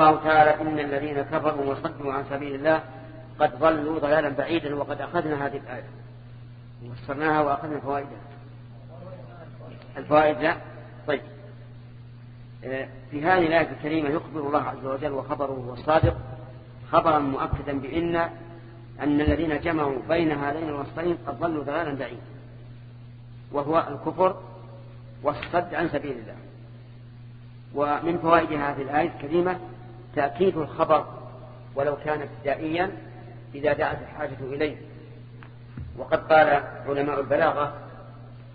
الله تعالى إن الذين كفروا وصدوا عن سبيل الله قد ضلوا ضلالا بعيدا وقد أخذنا هذه الآية. وفسرناها وأخذنا فوائدها الفوائد لا؟ طيب. آه، في هذه الآية الكريمة يخبر الله عز وجل وخبره هو الصادق خبرا مؤكدا بأن أن الذين جمعوا بين هذين الوصفين قد ضلوا ضلالا بعيدا. وهو الكفر والصد عن سبيل الله. ومن فوائد هذه الآية الكريمة تأكيد الخبر ولو كان ابتدائيا إذا دعت الحاجة إليه. وقد قال علماء البلاغة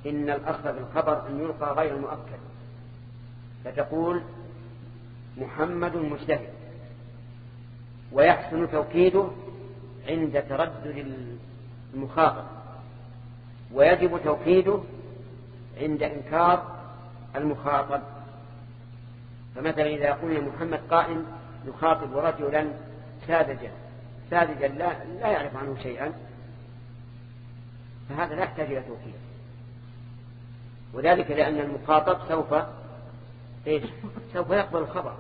إن الأصل في الخبر أن يلقى غير مؤكد فتقول محمد مجتهد ويحسن توكيده عند تردد المخاطب ويجب توكيده عند إنكار المخاطب. فمثلا إذا قلنا محمد قائم يخاطب رجلا ساذجا. ساذجا لا, لا يعرف عنه شيئا. فهذا لا يحتاج إلى توكيد وذلك لأن المخاطب سوف إيش؟ سوف يقبل الخبر.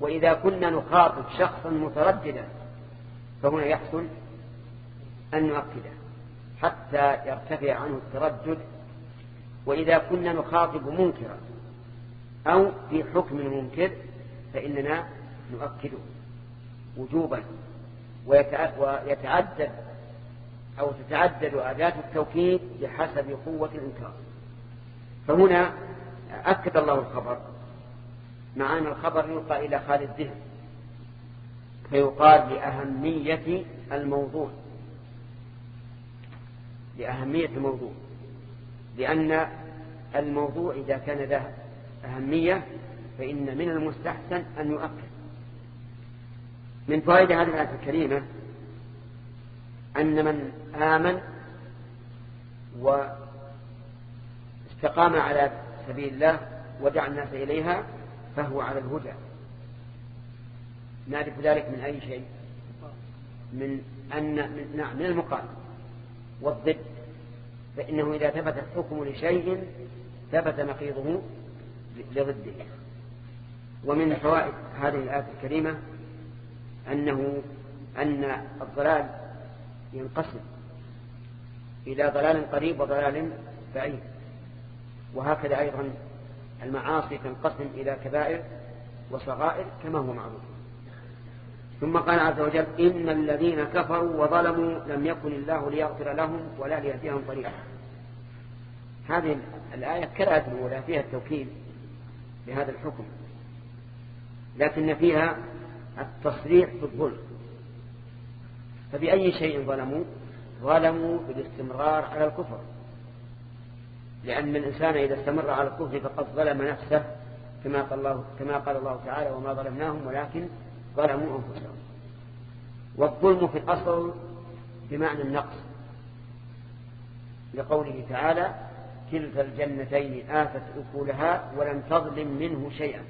وإذا كنا نخاطب شخصا مترددا فهنا يحسن أن نؤكده حتى يرتفع عنه التردد. وإذا كنا نخاطب منكرا أو في حكم المنكر فإننا نؤكده وجوبا ويتعدد أو تتعدد أداة التوكيد بحسب قوة الإنكار. فهنا أكد الله الخبر. مع أن الخبر يلقى إلى خالد الذهن. فيقال لأهمية الموضوع. لأهمية الموضوع. لأن الموضوع إذا كان له أهمية فإن من المستحسن أن يؤكد من فوائد هذه الآية الكريمة أن من آمن واستقام على سبيل الله ودعا الناس إليها فهو على الهدى. نعرف ذلك من أي شيء؟ من أن من, نعم من المقال والضد. فإنه إذا ثبت الحكم لشيء ثبت نقيضه لضده. ومن فوائد هذه الآية الكريمة أنه أن الضلال ينقسم إلى ضلال قريب وضلال بعيد. وهكذا أيضا المعاصي تنقسم إلى كبائر وصغائر كما هو معروف. ثم قال عز وجل إن الذين كفروا وظلموا لم يكن الله ليغفر لهم ولا ليهديهم طريقا. هذه الآية كالآية الأولى فيها التوكيد بهذا الحكم. لكن فيها التصريح بالظلم فبأي شيء ظلموا؟ ظلموا بالاستمرار على الكفر. لأن الإنسان إذا استمر على الكفر فقد ظلم نفسه كما قال الله, كما قال الله تعالى وما ظلمناهم ولكن ظلموا أنفسهم. والظلم في الأصل بمعنى النقص. لقوله تعالى كلتا الجنتين آتت أكلها ولم تظلم منه شيئا.